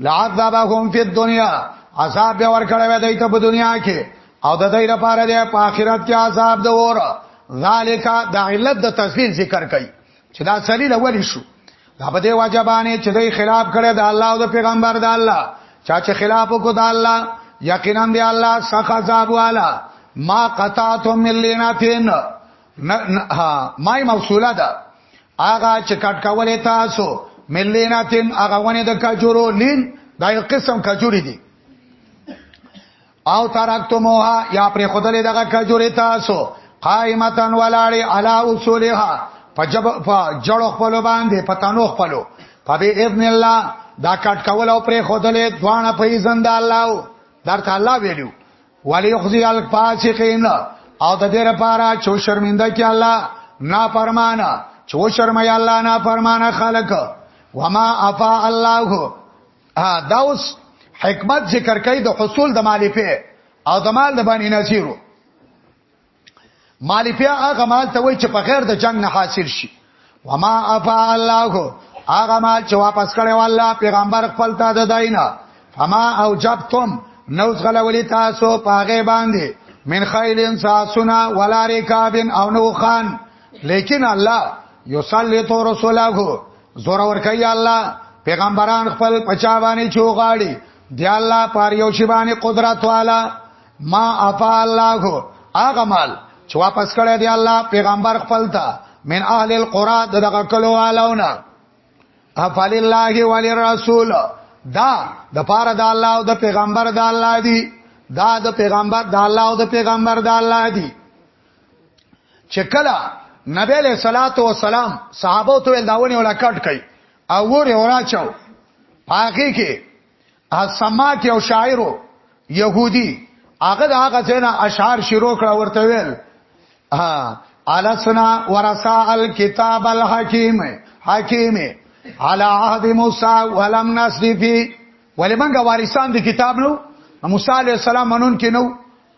Speaker 1: لعذبهم فی الدنیا عذاب به ورکړی وای دایته په دنیا کې او د دې لپاره دی په آخرت کې عذاب د اور ذالک د علت د تسبیح ذکر کړي چې دا سلیل اولی شو دا په دې واجبانه چې دوی خلاف کړي د الله او د پیغمبر د الله چا چې خلاف وکړ د الله یقینا دی الله سخت عذاب والا ما قطعتم من لیناتین ما موصوله ده هغه چې کټ کولې تاسو ملیناتن هغه ونه د کجورو لین دا یو قسم کجوري دي او ترکتموها یا پر خدای دغه کجوري تاسو قائمتن ولاړی علا اصولها پجب جړو خپل باندې پتانو خپلو فبی اذن الله دا کټ کول او پر خدای دوانه په اذن د الله درته الله ویلو وليخزي الفاسقين او د دې لپاره چې شرمنده کې الله نا فرمانه چې شرمای الله نا فرمانه خلق وما افا الله دا اوس حکمت ذکر کوي د حصول د مالفه او د مال د باندې نصیرو مالفیا هغه مال ته وای چې په غیر د جنگ نه حاصل شي وما افا الله هغه مال چې واپس کړو الله پیغمبر خپل ته د دینه فما او جبتم نو ځغله ولی تاسو پاغه باندې من خیلن ساسنا ولا رکابن او نو خان لیکن الله یصلیت رسوله زور ور کوي الله پیغمبران خپل پچا باندې چوغاړي دی الله پاره یو شی باندې قدرت والا ما افا الله هغه مال چې واپس کړی دی الله پیغمبر خپل ته من اهل القرى دغه کلو والونه افعل الله وللرسول دا د پاره د الله او د پیغمبر د الله دی دا د پیغمبر د الله او د پیغمبر د الله دی چې کله نبی له صلوات و سلام صحابه ته ول داونه ولا کټ کړي او ور ورا چاو پاکي کې السماک یو شاعرو يهودي هغه د هغه ځای نه اشعار شروع کړه ورته ویل ها الاسنا ورثا الكتاب الحکیم حکیم على عهد موسی ولم نسدفي ولمنګه وارثان د کتاب نو موسی عليه السلام منون کې نو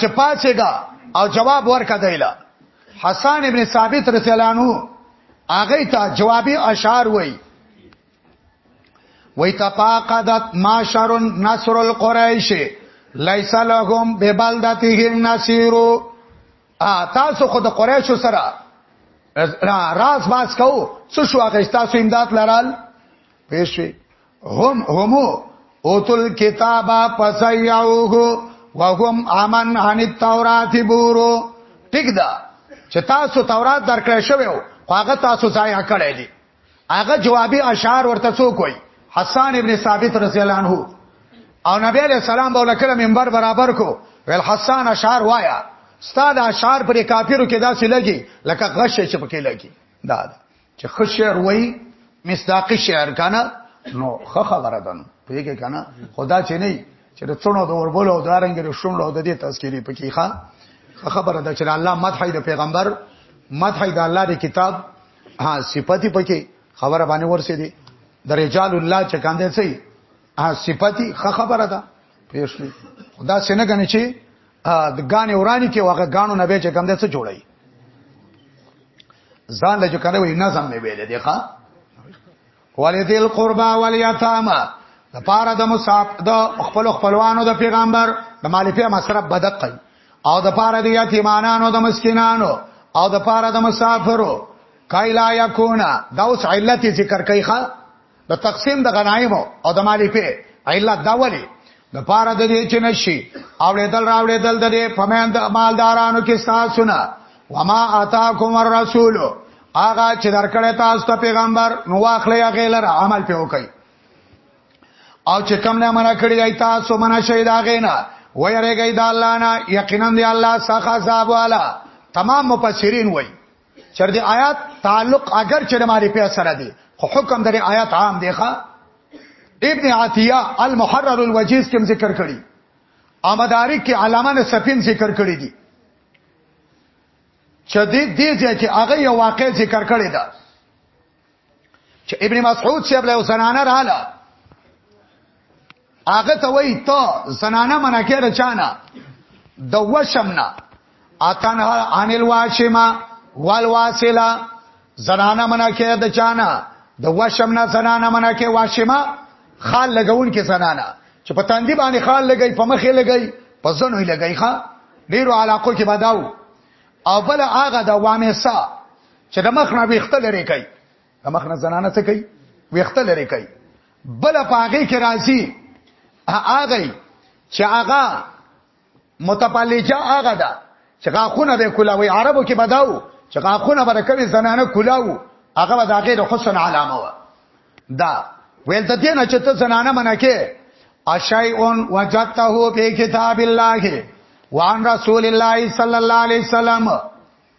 Speaker 1: چې پاسېګا او جواب ورکړه دیلا حسن ابن ثابت رضی الله عنه هغه ته جوابي اشعار وای وای تفاقدت معاشر نصر القریش لیس لهم ببلدتهم نصير ا تاسو خود قریش سره راز باز کو څه شو هغه تاسو امداد لرال پېښوي هم همو اوتل کتابا پسیاوه وهم امن عن التورات بورو ټیک دا چې تاسو تورات درکړې شوی او هغه تاسو ځای کړی دی هغه جوابي اشعار ورته څوک وای حسان ابن ثابت رضی الله عنه او نبی علیہ السلام بوله کړه منبر برابر کو ویل حسان اشعار وایا استاد اشعار پر کافرو کې داسې لګي لکه غش چې پکې لګي دا چې خو شعر وای مصداقي شعر کنه نو خه خبره ده پیګه کنه خدا چې نه چې د څونو د وربولو او دارنګ د شونډو د دې تذکری پکې ښه خبره ده چې الله مدح د پیغمبر مدح د الله د کتاب ها صفاتی پکې خبره باندې ورسې دي د رجال الله چې کاندې سي ها صفاتی خه خبره ده پیښلی خدا څنګه غني چې د غانې ورانی کې واګه غانو نه به چې کاندې څه جوړي ځان له کنه وی نظم نه ویل دی ښا ولذل قربا والیتاما د پاره د مصاب د خپل خپلوانو د پیغمبر د مالفه مصرف بدق او د پاره د یتیمانانو د مسکینانو او د پاره د مسافرو کایلا یکونا دا اوس علت ذکر کوي ښا د تقسیم د غنایم او د مالی په علت دا ولی د پاره د دې چې نشي اوړېدل راوړېدل د دې پمند مالدارانو کې تاسو نه وما اتاکم الرسول هغه چې درکړې تاسو ته پیغمبر نو واخلې هغه لر عمل په وکړي او چې کم نه منع کړی دی تاسو منع شي دا غینا ويرګی د الله نه یقینا دی الله څخه عذاب والا تمام مفسرین وایي چر دې آیات تعلق اگر چې ماری په سره دی خو حکم درې آیات عام دی ښا ابن عطیه المحرر الوجیز کوم ذکر کړی امدارک کې علامه نه سفین ذکر کړی دی چې دې دې چې هغه یو واقع ذکر کړی دا چې ابن مسعود صاحب له زنانه رااله هغه ته وای ته زنانه منع کړه چانه د وشمنا اتن عن الواشما والواسلا زنانه منع کړه د چانه د وشمنا زنانه منع کړه واشما خال لګون کې زنانه چې په تاندې باندې خال لګي په مخې لګي په زنوي لګي ښا ډیرو علاقو کې بداو او بل هغه د وامسا چې د مخ نه ویخته لري کوي د مخ نه زنانه څه کوي ویخته لري کوي بل پاګه کې راځي هغه چې هغه متپلجه هغه ده چې غاخونه به کولاوي عربو کې بداو چې غاخونه به کوي زنانه کولاو هغه به داګه د حسن علامه و دا ویل ته دې نه چې ته زنانه منکه اشیئون وجدته په کتاب الله وان رسول الله صلی الله علیه وسلم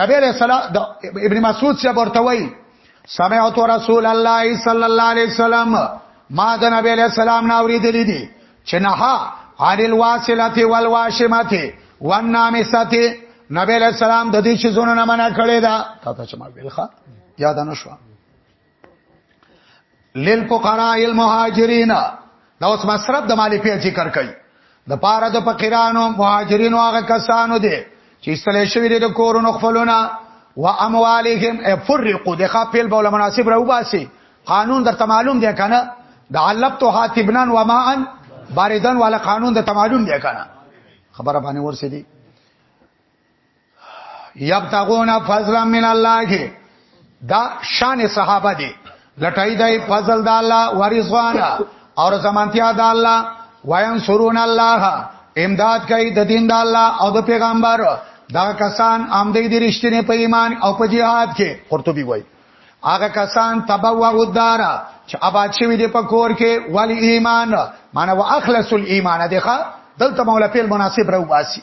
Speaker 1: نبی علیہ السلام د ابن مسعود څخه ورته وای سمعت رسول الله صلی الله علیه وسلم ما د نبی علیہ السلام نه اوریدلې دي چې نه عن الواصله والواشمه والنامسه نبی علیہ السلام د دې چې زونه نه منع کړی دا تا ته چې ما ویلخه یاد نه شو للفقراء المهاجرین دا اوس مصرف د مالی په ذکر کوي د پاره د فقیرانو مهاجرینو هغه کسانو دي چې استلې شوی دي د کورونو خپلونه و اموالهم افرقوا د خپل بوله مناسب راو باسي قانون در معلوم دی کنه د علب تو حاتبنان و معن باردن والا قانون د معلوم دی کنه خبره باندې ورسې دي یبتغون فضلا من الله دا شان صحابه دي لټای دی فضل د الله ورزوان اور زمانتیا د الله وین سرون الله امداد کوي د دین د الله او د پیغمبر دا کسان آمدې دي رښتینه په ایمان او په jihad کې قرطبي وایي هغه کسان تبوا ودارا چې آباد شوی دی په کور کې ولی ایمان معنی واخلص الايمان دغه دلته مولا پیل مناسب راو باسي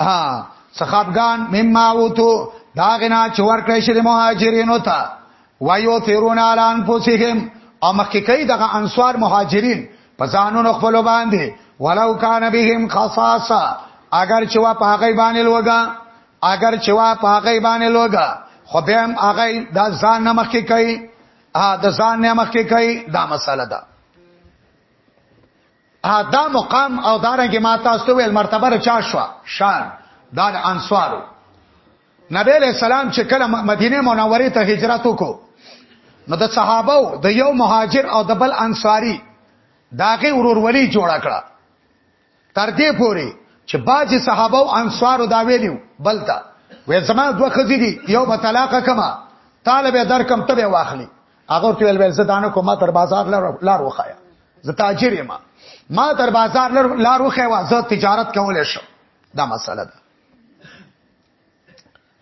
Speaker 1: ها صحابګان مما وتو دا غنا چې ورکړې شي د مهاجرینو ته وایو تیرون الان پوسیهم او مخکې کوي دغه انصار مهاجرین په ځانونو خپل باندې ولو کان بهم خصاصه اگر چې وا پاغې باندې لوګا اگر چې وا پاغې باندې لوګا خو به هم هغه د ځان نه مخکې کوي ا د ځان نه مخکې کوي دا مسله ده ا دا مقام او دارنګ ما تاسو ته ویل مرتبه چا شو شان دا د انصارو نبی له سلام چې کله مدینه منوره ته هجرت وکړو نو د صحابه د یو مهاجر او د بل انصاری داغه ورورولي جوړ کړه تر دې پوري چې باج صحابه او انصارو دا ویلو بلتا وې زما دوه خزې دي یو په طلاق کما طالب درکم ته واخلي هغه ورته ویل ویل زدانه کومه تر بازار لار وخایا زه تاجر یم ما تر بازار لار وخایا زه تجارت کولای شم دا مسله ده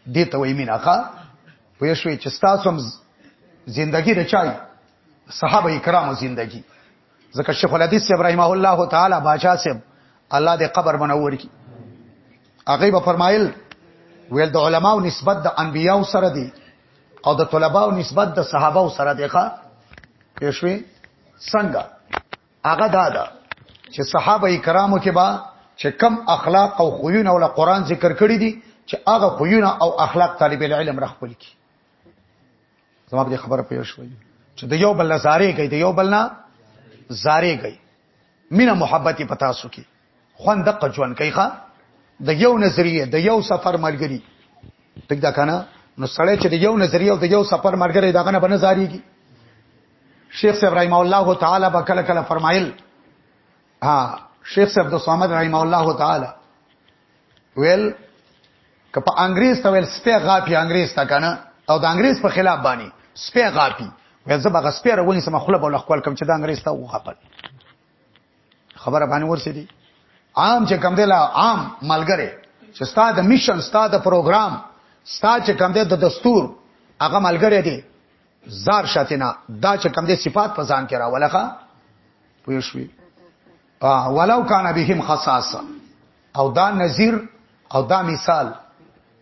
Speaker 1: دې ته وایي میناخه پوه شوې چې تاسو هم زندگی رچای صحابه کرامو زندگی ځکه شیخ الحدیث ابراهیم الله تعالی باچا سم الله دې قبر منور کی هغه به فرمایل ویل د علماو نسبت د انبیاو سره دی او د طلباو نسبت د صحابه سره دی ښا پېښوي څنګه هغه دا ده چې صحابه کرامو کې با چې کم اخلاق او خوونه ول قران ذکر کړی دي چې هغه خوونه او اخلاق طالب العلم رخپل کی زما به خبره پېښ وي چې د یو بل زارې کوي د یو بل نه زارې کوي مینه محبت په تاسو کې خوند دقه ژوند کوي ښا د یو نظریه د یو سفر ملګری ټیک دا کنه نو سړی چې د یو نظریه او د یو سفر ملګری دا غنه بنه زاریږي شیخ صاحب رحم الله تعالی به کله کله فرمایل ها شیخ صاحب د صامد رحم الله تعالی ویل که په انګريز ته ویل سپه غاپی انګريز ته کنه او د انګريز په خلاف باندې سپه غاپی ویل زه بغه سپه راونی سم خپل بوله خپل کم چې د انګريز ته وغاپل خبره باندې ورسې دي عام چې کم دی لا عام ملګری چې ستا د میشن ستا د پروګرام ستا چې کم دی د دستور هغه ملګری دی زار شاتینا دا چې کم دی صفات په ځان کې راولخه پوه شوې ولو کان بهم خصاصه او دا نظیر او دا مثال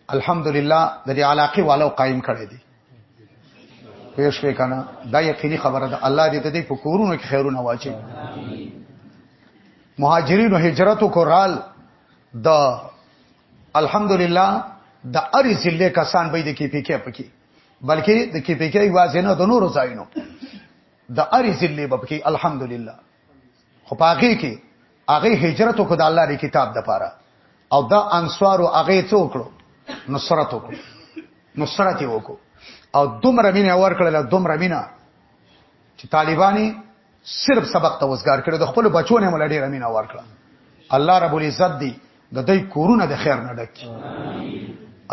Speaker 1: الحمدلله د دې علاقه والو قائم کړی دی پیش وې کنه دا یقیني خبره ده الله دې دې په کورونو کې خیرونه واچي مهاجرینو هجرت وکړال د الحمدلله د اری ضلع کسان به د کې پی کې پکې بلکې د کې پی کې واځنه د نورو ځایونو د اری ضلع به پکې الحمدلله خو پاګه کې هغه هجرت وکړ د الله دی کتاب د پاره او دا انصارو هغه څو کړو نصرت وکړو نصرت وکړو او دومره مینه ور کړل دومره مینه چې طالبانی صرف سبق ته وسګار کړو د خپل بچو نه مل ډیر مینه ور کړل الله رب العزت دی د دې کورونه د خیر نه ډک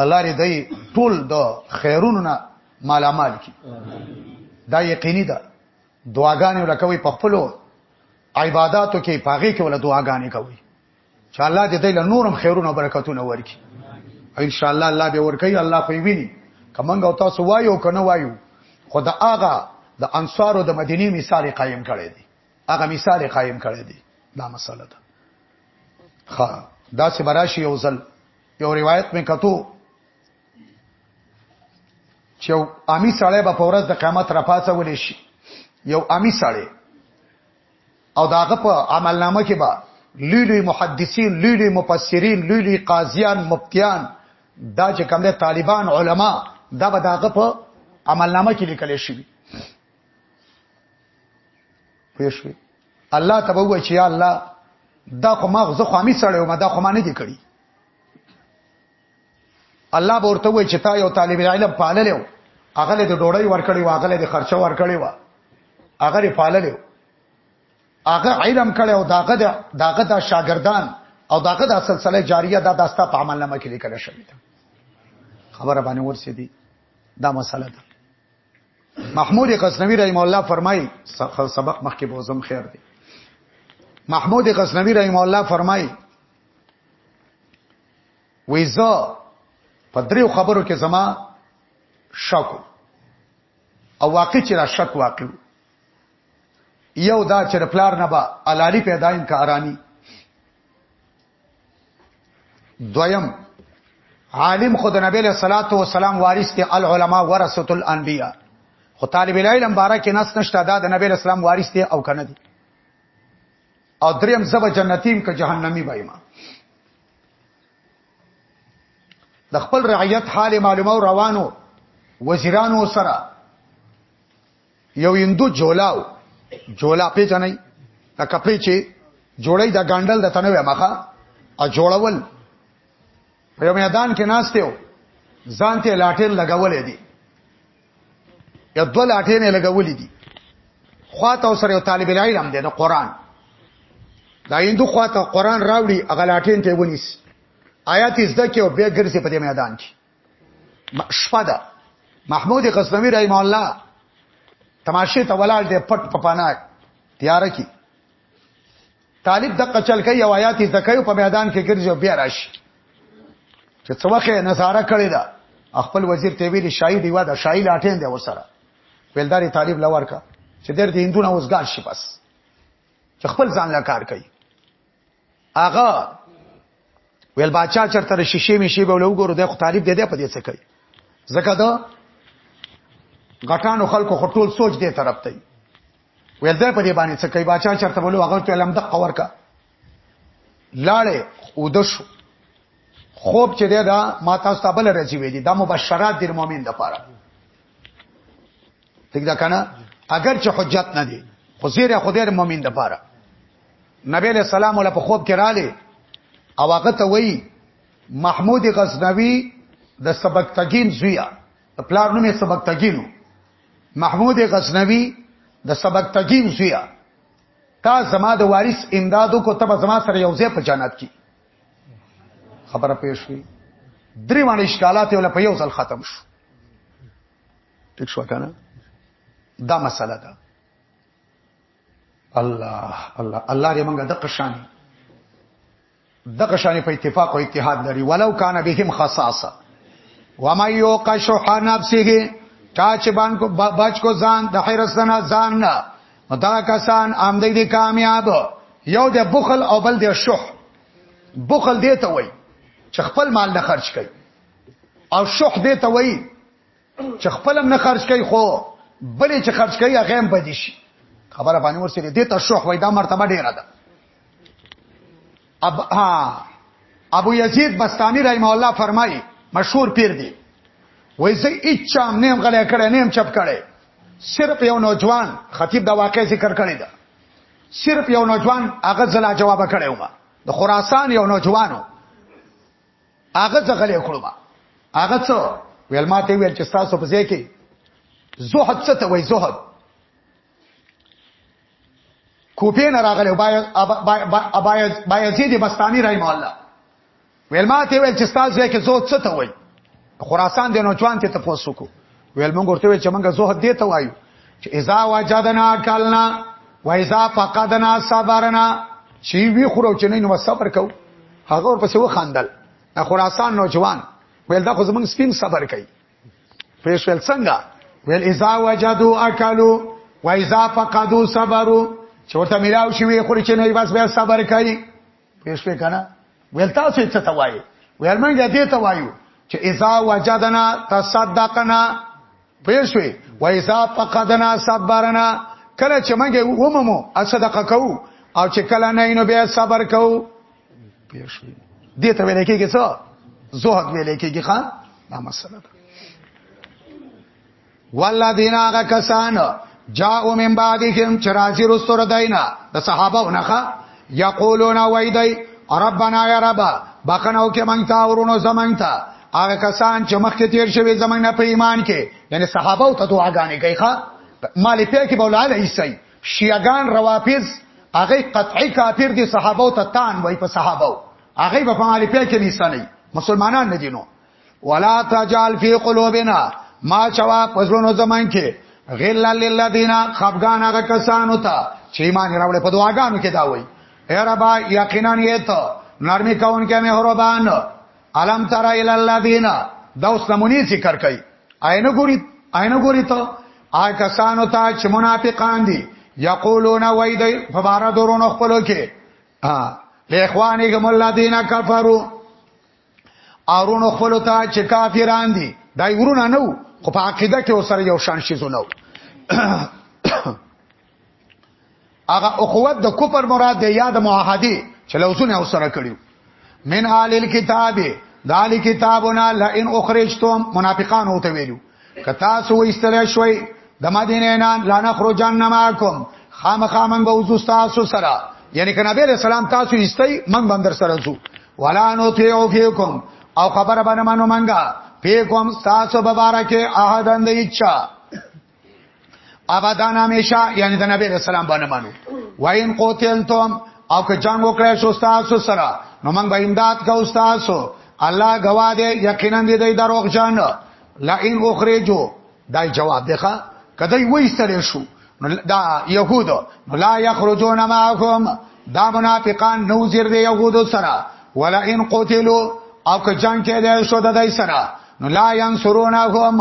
Speaker 1: الله دې دې ټول د خیرونو نه مالامال کی دا یقیني ده دعاګانې ولکوي په خپل عبادتو کې پاغي کې ول دعاګانې کوي چې الله دې دل نورم خیرونه برکتونه ورکړي ان شاء الله الله به ورکړي الله خو ویني کمنګ او تاسو وایو کنه وایو خدا آغا د انصارو د مدینه مثال قائم کړی دی هغه مثال قائم کړی دی دا مسله ده ها دا چې براشي یو ځل یو روایت مې کتو چې امی سړی به پورز د قیامت را پاسه ولې شي یو امی سړی او داغه په عمل نامه کې به لوی لوی محدثین لوی لوی مفسرین لوی لوی قاضیان مفتیان دا چې کوم دي طالبان علما دا به داغه په عمل نامه کې لیکل شي پېښوي الله تبوه چې الله دا خو ما غزه خامي سړیو ما دا خو ما نه دي کړی الله به ورته وای چې تا یو طالب علم پاللو هغه له ډوړی ورکړی و هغه له خرچه ورکړی و هغه لري پاللو هغه علم کړي او داغه داغه د شاګردان او داغه د سلسله جاریه دا داستا په عمل نامه کې لیکل شوی ده خبره باندې ورسې دي دا مسله ده محمود غزنوی رحم الله فرمای سبق مخکې بوزم خیر دی محمود غزنوی رحم الله فرمای وی زه په دریو خبرو کې زما شک او واقع چې را شک واقع یو دا چې پلار نه با الالی پیدا ان کارانی دویم عالم خود نبی له صلوات و سلام وارث ته العلماء ورثه الانبیاء خو طالب العلم بارا کې نس نشته دا د نبی اسلام وارث ته او کنه دي او دریم زب جنتیم که جهنمی بایم د خپل رعیت حال معلومه او روانو وزیرانو سره یو هندو جولاو جولا پیژنې دا کپړې چې جوړې د ګاندل د تنوې مخه او جوړول په میدان کې ناشته ځان ته لاټین لګولې دي یا دوه لاټې نه لګولې دي خواته سره یو طالب العلم دی د قران دا هندو خواته قران راوړي هغه لاټین ته ونیس آیات زده کې او به ګرځي په دې میدان کې شپه ده محمود قسمی رحم الله تماشه ته ولاړ دی پټ پپانا تیار کی طالب دقه چل کوي او آیات یې تکایو په میدان کې ګرځي او بیا راشي چې څه وخت نظاره کړی دا خپل وزیر ته ویلي شاهي دیوا دا شاهي لاټین دی وسره ویلداري طالب لور کا چې ډېر د هندونه اوسګار شي بس چې خپل ځان لا کار کوي اغه ویل بچا چرته شیشې می شی به ولوګورو د خو طالب دې دې په دې څه کوي زکه دا غټانو خلکو خټول سوچ دې طرف ته ویل ده په دې باندې څه کوي بچا چرته بولو هغه ته لم دقه ورکا لاړې او د شو خوب چې ده دا ما تاسو ته بل راځي وې دي د مبشرات د مؤمن د پاره ټیک ده کنه اگر چې حجت نه دي خو زیره خدای د مؤمن د پاره نبی له سلام ول په خوب کې رااله او هغه ته وایي محمود غزنوی د سبکتګین زویا پلار نومې سبکتګینو محمود غزنوی د سبق تجیم زویا تا زما د وارث امدادو کو تب زما سره یو ځای په جنت کې خبره پېښ شوې درې وانه اشکالات یو په یو ځل ختم شو ټیک شو کنه دا مسله ده الله الله الله دې موږ د قشان دغه شان په اتفاق او اتحاد لري ولو کان بهم خصاصه وما یوق شح نفسه چا چې بان کو بچ کو ځان د حرس نه ځان نه دا کسان آمدې دي کامیاب یو د بخل او بل د شح بخل دی ته وای چې خپل مال نه خرج کړي او شح دی ته وای چې خپل هم نه خرج کوي خو بلې چې خرج کوي هغه هم بدی شي خبره باندې ورسېږي دې ته شوخ وای دا مرتبه ډیره ده اب ها ابو یزید بستانی رحم الله فرمایي مشهور پیر دی وای زه هیڅ هم نیم غلې کړې نیم چپ کړې صرف یو نوجوان خطیب دا واقع ذکر کړی دا صرف یو نوجوان هغه زلا جواب کړی و د خراسان یو نوجوانو هغه څخه لې کړو ما هغه څو ویل ما ته ویل چې تاسو په ځای کې زهد څه ته وای زهد کوپې نه راغله باید باید باید زیدی بستانی رحم الله ویل ما ته ویل چې تاسو ځای کې زهد څه ته وای خراسان د نوچوان ته تاسو کو ویل موږ ورته چې موږ زهد دی ته وایو چې اذا وجدنا کلنا و اذا فقدنا صبرنا چې وی خورو چې نه نو صبر کو هغه ورپسې و خندل خراسان نوجوان ویل دا خو زمونږ سپین صبر کوي پېښ ویل څنګه ویل اذا وجدوا اكلوا واذا فقدوا صبروا چې ورته ملاو شي وی خوري چې نه بس بیا صبر کوي پېښ په کنه ویل تاسو څه ته وایي ویل موږ دې ته وایو چې اذا وجدنا تصدقنا پېښ وي و اذا فقدنا صبرنا کله چې موږ وممو صدقه کوو او چې کله نه نو بیا صبر کوو پېښ وي دې ته ویل کېږي څه زهد ویل کېږي خان دا مسله ده والذین هغه کسان جاءو من بعدهم چرازی رستور داینا د صحابه اونخه یقولون وایدای ربنا یا رب بخنو کې مونږ ته ورونو زمونږ ته هغه کسان چې مخکې تیر شوی زمونږ نه په ایمان کې یعنی صحابه او ته دعاګانې کوي ښا مال په کې بولا علی عیسی شیعاګان روافض هغه قطعی کافر دي صحابه او ته تان وای په صحابه هغه په مال په کې نشانه مسلمانان نه دي نو ولا تجعل فی قلوبنا ما چوا پزړونو زمان کې غل للذین خفغان هغه کسانو ته چې ایمان راوړې په دعاګانو کې دا وای اے ربا یقینا یت نرمی کون کې مهربان علم تر الی الذین دا اوس نمونی ذکر کړي عین ګوري عین ګوري ته آ کسانو ته چې منافقان دي یقولون وای دی په بار درونو خپلو کې ها له اخوانهم الذین کفروا ارونو خپل ته چې کافران دي دا ورونه نو خو په عقیده کې وسره یو شان شي زونه هغه اخوت د کوپر مراد دی یاد معاهده چې لوزونه وسره کړیو من آل الكتاب دال کتابنا لئن اخرجتم منافقان هو ته ویلو کتا سو ایستل شوي د مدینه نه لانه خرجان نماکم خامخا من به وځو تاسو سره یعنی کنه به سلام تاسو ایستي من بندر سره وځو ولا نو تیو فیکم او خبر باندې منو منګه فیکم تاسو مبارکه احدن د اچا ابدان همیشه یعنی د نبی رسول الله باندې مانو واین قوتلتم او که جنگ وکړای شو تاسو سره نو موږ به امداد کوو تاسو الله گواه دی یقینا دې د دروغ جان لئن اخرجو دای جواب دیخه کدی وېستل شو دا يهود لا يخرجون معهم دا منافقان نو زیر دی يهود سره ولا ان قتلوا او که جنگ کې دی شو د دای سره نو لا ينصرونهم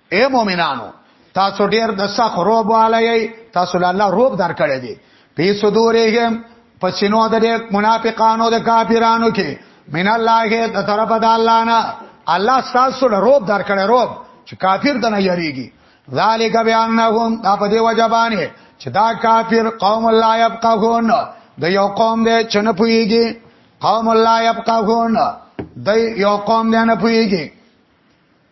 Speaker 1: اے مؤمنانو تاسو ډیر د سخت روب والای تاسو له الله روب درکړی دی په صدورهم پسینو د منافقانو د کافرانو کې من الله د طرف د الله نه الله تاسو له روب درکړی روب چې کافر د نه یریږي ذالک بیانهم دا په دی وجبانه چې دا کافر قوم لا یبقون د یو قوم دی چې نه پویږي قوم لا یبقون د یو قوم دی نه پویږي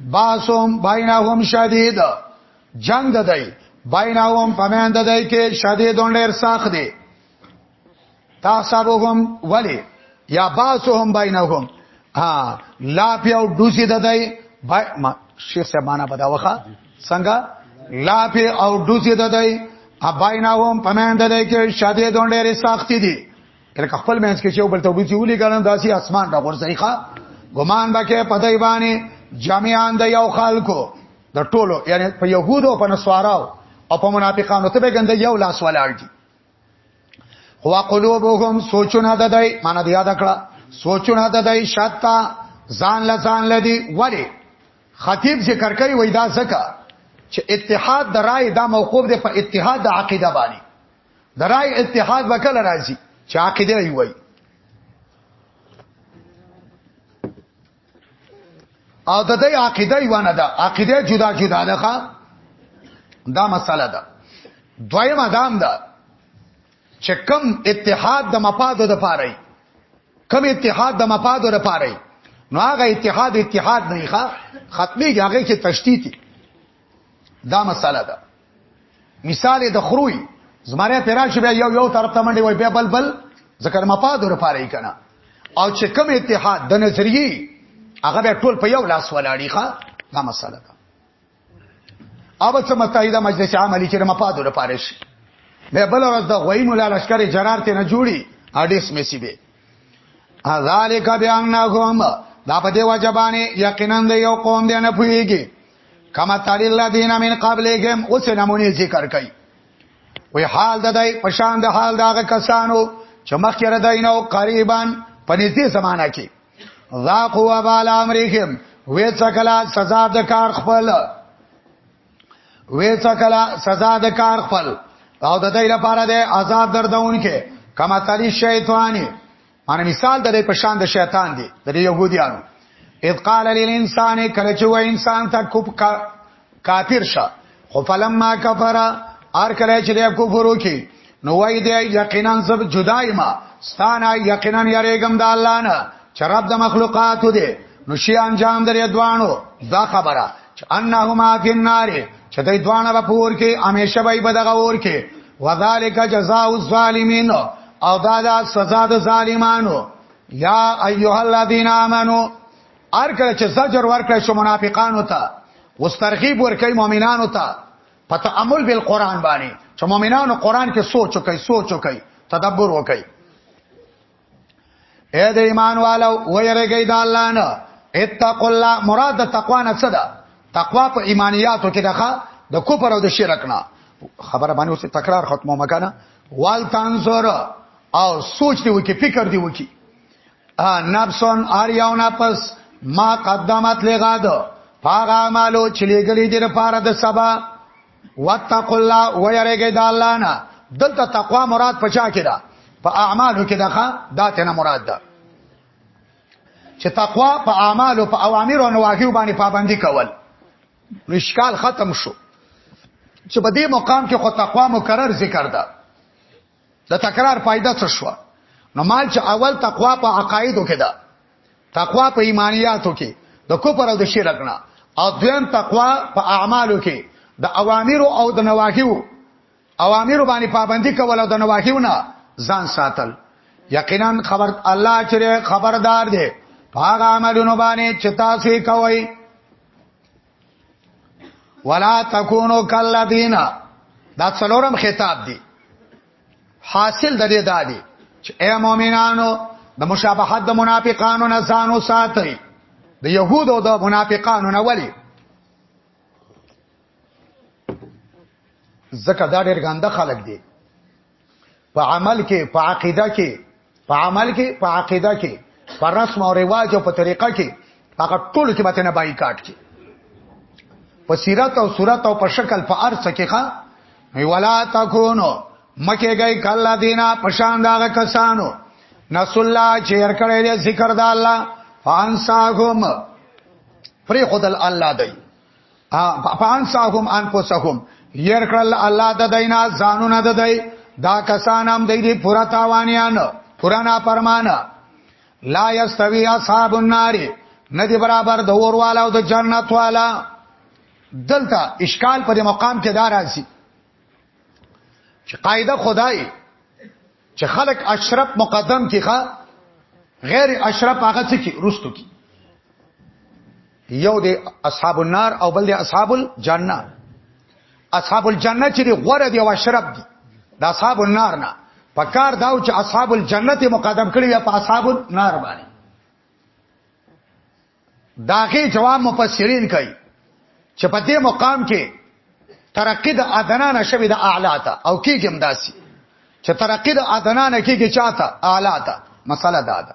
Speaker 1: باسوم بینهم شدید جنگ د دی بینهم پمیند د دی کې شدید ډیر سخت دی تاسبهم ولی یا باسوهم بینهم ها لا پیو دوسی د دی بای ما شیخ صاحب معنا پتا وخه څنګه لا پی او دوسی د دی اباینهم پمیند د دی کې شدید ډیر سخت دی کله خپل مینس کې چې یو بل ته وبچي ولي کنه داسي اسمان را ورځي ښا ګمان بکې پدای باندې جامعان د یو خلکو د ټولو یعنی په يهودو او په نسواراو او په منافقانو ته به ګند یو لاس ولاړ دي هو قلوبهم سوچونه د دای معنی یاد کړه سوچونه د دای شتا ځان له ځان لدی ولی خطیب ذکر کوي وای دا زکه چې اتحاد د رائے دا موقوف دی په اتحاد د عقیده باندې درای اتحاد وکړه راځي چې عقیده وي وای او د دې عقیده یو نه ده عقیده جدا جدا ده دا مسله ده دویم ادم ده چې کم اتحاد د مفادو د پاره کم اتحاد د مفادو د پاره نو هغه اتحاد اتحاد نه ښه ختمي هغه کې تشتیتی دا مساله ده مثال د خروي زماره پیراش بیا یو یو طرف ته منډي وای بیا بل بل ذکر مفاد ور پاره کنا او چې کوم اتحاد د نظریه هغه به ټول په یو لاس ولاړی ښا دا مساله ده اوب څه متحده مجلس عملی چې مفاد ور پاره شي به بل ورځ د غوی مولا لشکره جرار ته نه جوړي اډیس مسی به ذالک بیانهم دا په دی وجبانه یقینا د یو قوم دی نه پویږي کما تعالی الذین من قبلهم اوس نمونه ذکر کړي وی حال د دای پشان د حال داغه کسانو چې مخکې را دینو قریبا په نږدې زمانہ کې ذاقوا بال امرهم وې څکلا سزا د کار خپل وې څکلا سزا د کار خپل او د دې لپاره د عذاب دردون کې کما تعالی شیطانی معنی مثال د په شان د شیطان دی د يهوديانو اذ قال للانسان کله چې و انسان ته کوپ کا کافر شه خو فلما کفر ار کله چې د کفر وکي نو وای دی یقینا سب جدای ما ستانه یقینا یریګم د الله نه چې رب د مخلوقات دی نو شی انجام درې دوانو دا خبره چې انهما فی النار چې دوی دوانه په پور کې همیشه به په دغه ور کې وذالک جزاء الظالمین او دا دا سزا د ظالمانو یا ایها الذین آمنو ار کله چې زجر ورکړ شو منافقانو ته واسترغیب ورکړي مؤمنانو ته په تامل بل قران باندې چې مؤمنانو قران کې سوچ وکړي سوچ وکړي تدبر وکړي اے د ایمان والو ويرګی د الله نه اتقوا الله مراد د تقوا نه څه ده تقوا په ایمانیاتو کې دغه د کفر او د شرک نه خبره باندې اوس تکرار ختمه مکانه وال تنظر او سوچ دی وکي فکر دی وکي نفسون ار یو نفس ما قدمت لغاد فاغا مالو چلیګلی دی لپاره د سبا واتقوا الله ويرګي د الله نه دلته تقوا مراد پچا کړه په اعمالو کې دغه داته نه مراد ده چې تقوا په اعمالو په اوامر او نواهیو باندې پابندي کول مشکال ختم شو چې په دې مقام کې خو تقوا مکرر ذکر ده د تکرار فائدہ څه شو نو مال چې اول تقوا په عقایدو کې ده تقوا په ایمانیاتو کې د کفر او د شرک نه او دویم تقوا په اعمالو کې د اوامر او د نواهیو اوامر باندې پابندي کول او د نواهیو نه ځان ساتل یقینا خبر الله چې خبردار دی هغه عملونه باندې چې تاسو کوئ ولا تکونو کلذین دا څلورم خطاب دی حاصل د دې دا دی چې اے مؤمنانو د مشابهت د منافقانو نه ځانو ساتي د يهودو د منافقانو نه ولي زکه دا ډېر ګنده خلک دي په عمل کې په عقیده کې په عمل کې په عقیده کې په رسم او رواج او په طریقه کې هغه ټول کې به نه بایکاټ کې په سیرت او صورت او په شکل په ارث کې ښا ولا تکونو مکه گئی کلا دینا پشان داغه کسانو نسو الله چې هر کړه دې ذکر د الله فانساهم پری خدل الله دی فانساهم انفسهم ير کړل الله د دینا ځانونه د دی دا کسان هم د دې پورا تاوانیان پورا نا پرمان لا یستوی اصحاب النار ندی برابر د اور والا او د جنت والا دلته اشکال په مقام کې دار راځي چې قاعده خدای چې خلق اشرف مقدم کیخه غیر اشرف هغه څه کې رستو کی یو دی اصحاب النار او بل دی اصحاب الجنه اصحاب الجنه چې غوړه دی او اشرف دی د اصحاب النار نه پکار داو چې اصحاب الجنت مقدم کړی یا په اصحاب النار باندې داغه جواب مفسرین کوي چې په دې مقام کې ترقی د ادنا نشوي د اعلی ته او کېږي همداسي چې ترقی د ادنا نه کېږي چاته اعلی ته مسله دا ده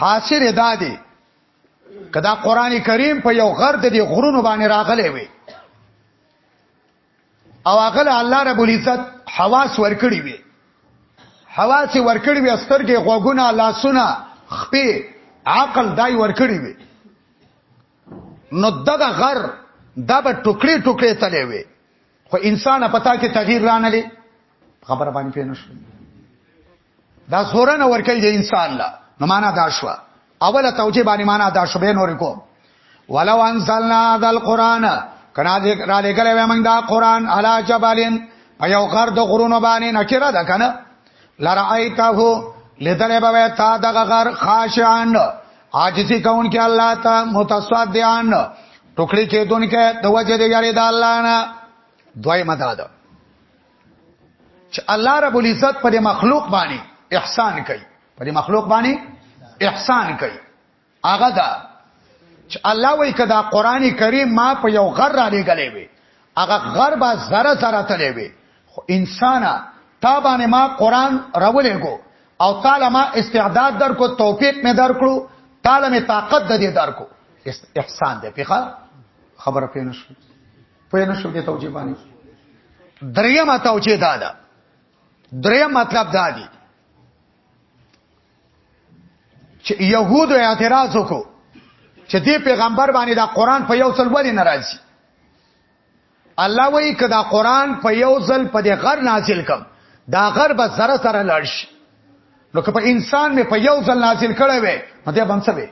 Speaker 1: حاصل ادا دی کدا قران کریم په یو غر د دې غرونو باندې راغلی وي او هغه له الله رب العزت حواس ورکړي وي حواس ورکړي وي سترګې غوګونه لاسونه خپې عقل دای ورکړي وي نو دغه غر دا به ټوکړي ټوکړي تلې وي خو انسان پتا کې تغییر رانه لې خبره باندې پېنښت دا زوره نه ورکل دی انسان لا نو معنا دا شو اوله توجیه باندې معنا دا شو به نور کو ولو انزلنا ذا القران کنا دې را لګلې و موږ دا قران علا جبلین په یو غر د غرونو باندې نکره ده کنه لرایته لدل به تا دغه غر خاشعان عاجزی کون کې الله ته متصدیان ټوکړي کې دونکو د وجه دې یاري د الله نه دوی مدد چې الله رب العزت پر مخلوق باندې احسان کوي پر مخلوق باندې احسان کوي هغه دا چې الله وایي کدا قرآني کریم ما په یو غر را لګلې وي هغه غر با زره زره تلې وي خو انسان تا باندې ما قرآن راولې کو او تعالی ما استعداد در کو توفیق مې در کړو تعالی مې طاقت د دې در کو احسان دې پیخه خبره پینې شو په نه شو کې توجیه باندې دریم توجیه دا ده دریم مطلب دا دی چې يهودو اعتراض وکړو چې دې پیغمبر باندې دا قران په یو ځل ولې ناراضي الله وایي کدا قران په یو ځل په دې غر نازل کم دا غر به سره سره لاړ شي نو که په انسان مې په یو ځل نازل کړي وي نو دا بنسوي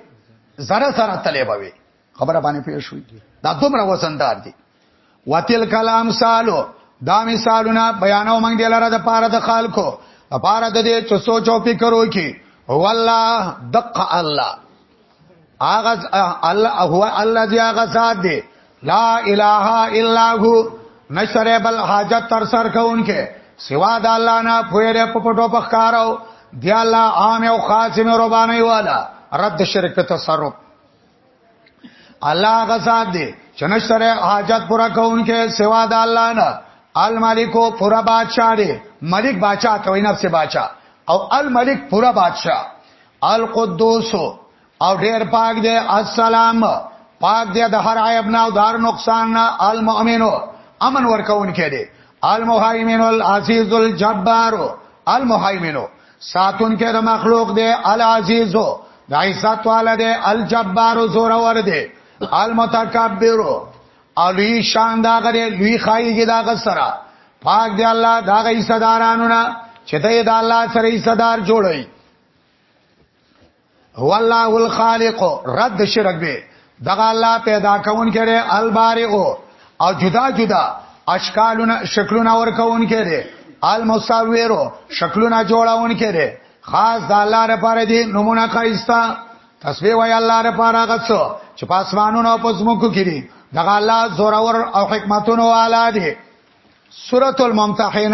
Speaker 1: سره سره تلې بوي خبره باندې پیښ شوې دا دومره وزندار دي وتل کلام سالو دا مثالونه بیانو موږ دلاره د پاره د خلکو د پاره د دې چې سوچ او فکر وکړي والله دق الله اغه الله هو الله دی اغه ذات دی لا اله الا هو نشره بل حاجت تر سر کونکي سوا د الله نه پوهره په پټو په ښکارو دی الله عام او خاص مې ربانه والا رد شرک تصرف الله غزاد دی چنشتره حاجت پورا کونکي سوا د الله نه الملکو پورا بادشاہ دی ملک بادشاہ ته وینب سي بادشاہ او الملک پورا بادشاہ القدوس او ډیر پاک دی السلام پاک دی د هر عیب نه او د هر نقصان نه المؤمنو امن ورکون کړي المهیمن العزیز الجبار المهیمنو ساتون کې د مخلوق دی العزیز د عزت والا دی الجبار زور ور دی المتکبر علی شان دا غره لوی خایږي دا غسرا پاک دی الله دا غي صدارانو نه چې ته دا الله سره صدار جوړي هو الله الخالق رد شرک به دغه الله پیدا کون کړي البارئ او جدا جدا اشکالونه شکلونه ور کون کړي المصورو شکلونه جوړاون کړي خاص د الله لپاره دي نمونه کایستا تسبیح وای الله لپاره غڅو چې پاسمانونو او پسمکو کړي دغه الله زورور او حکمتونو والا دي سورۃ الممتحنه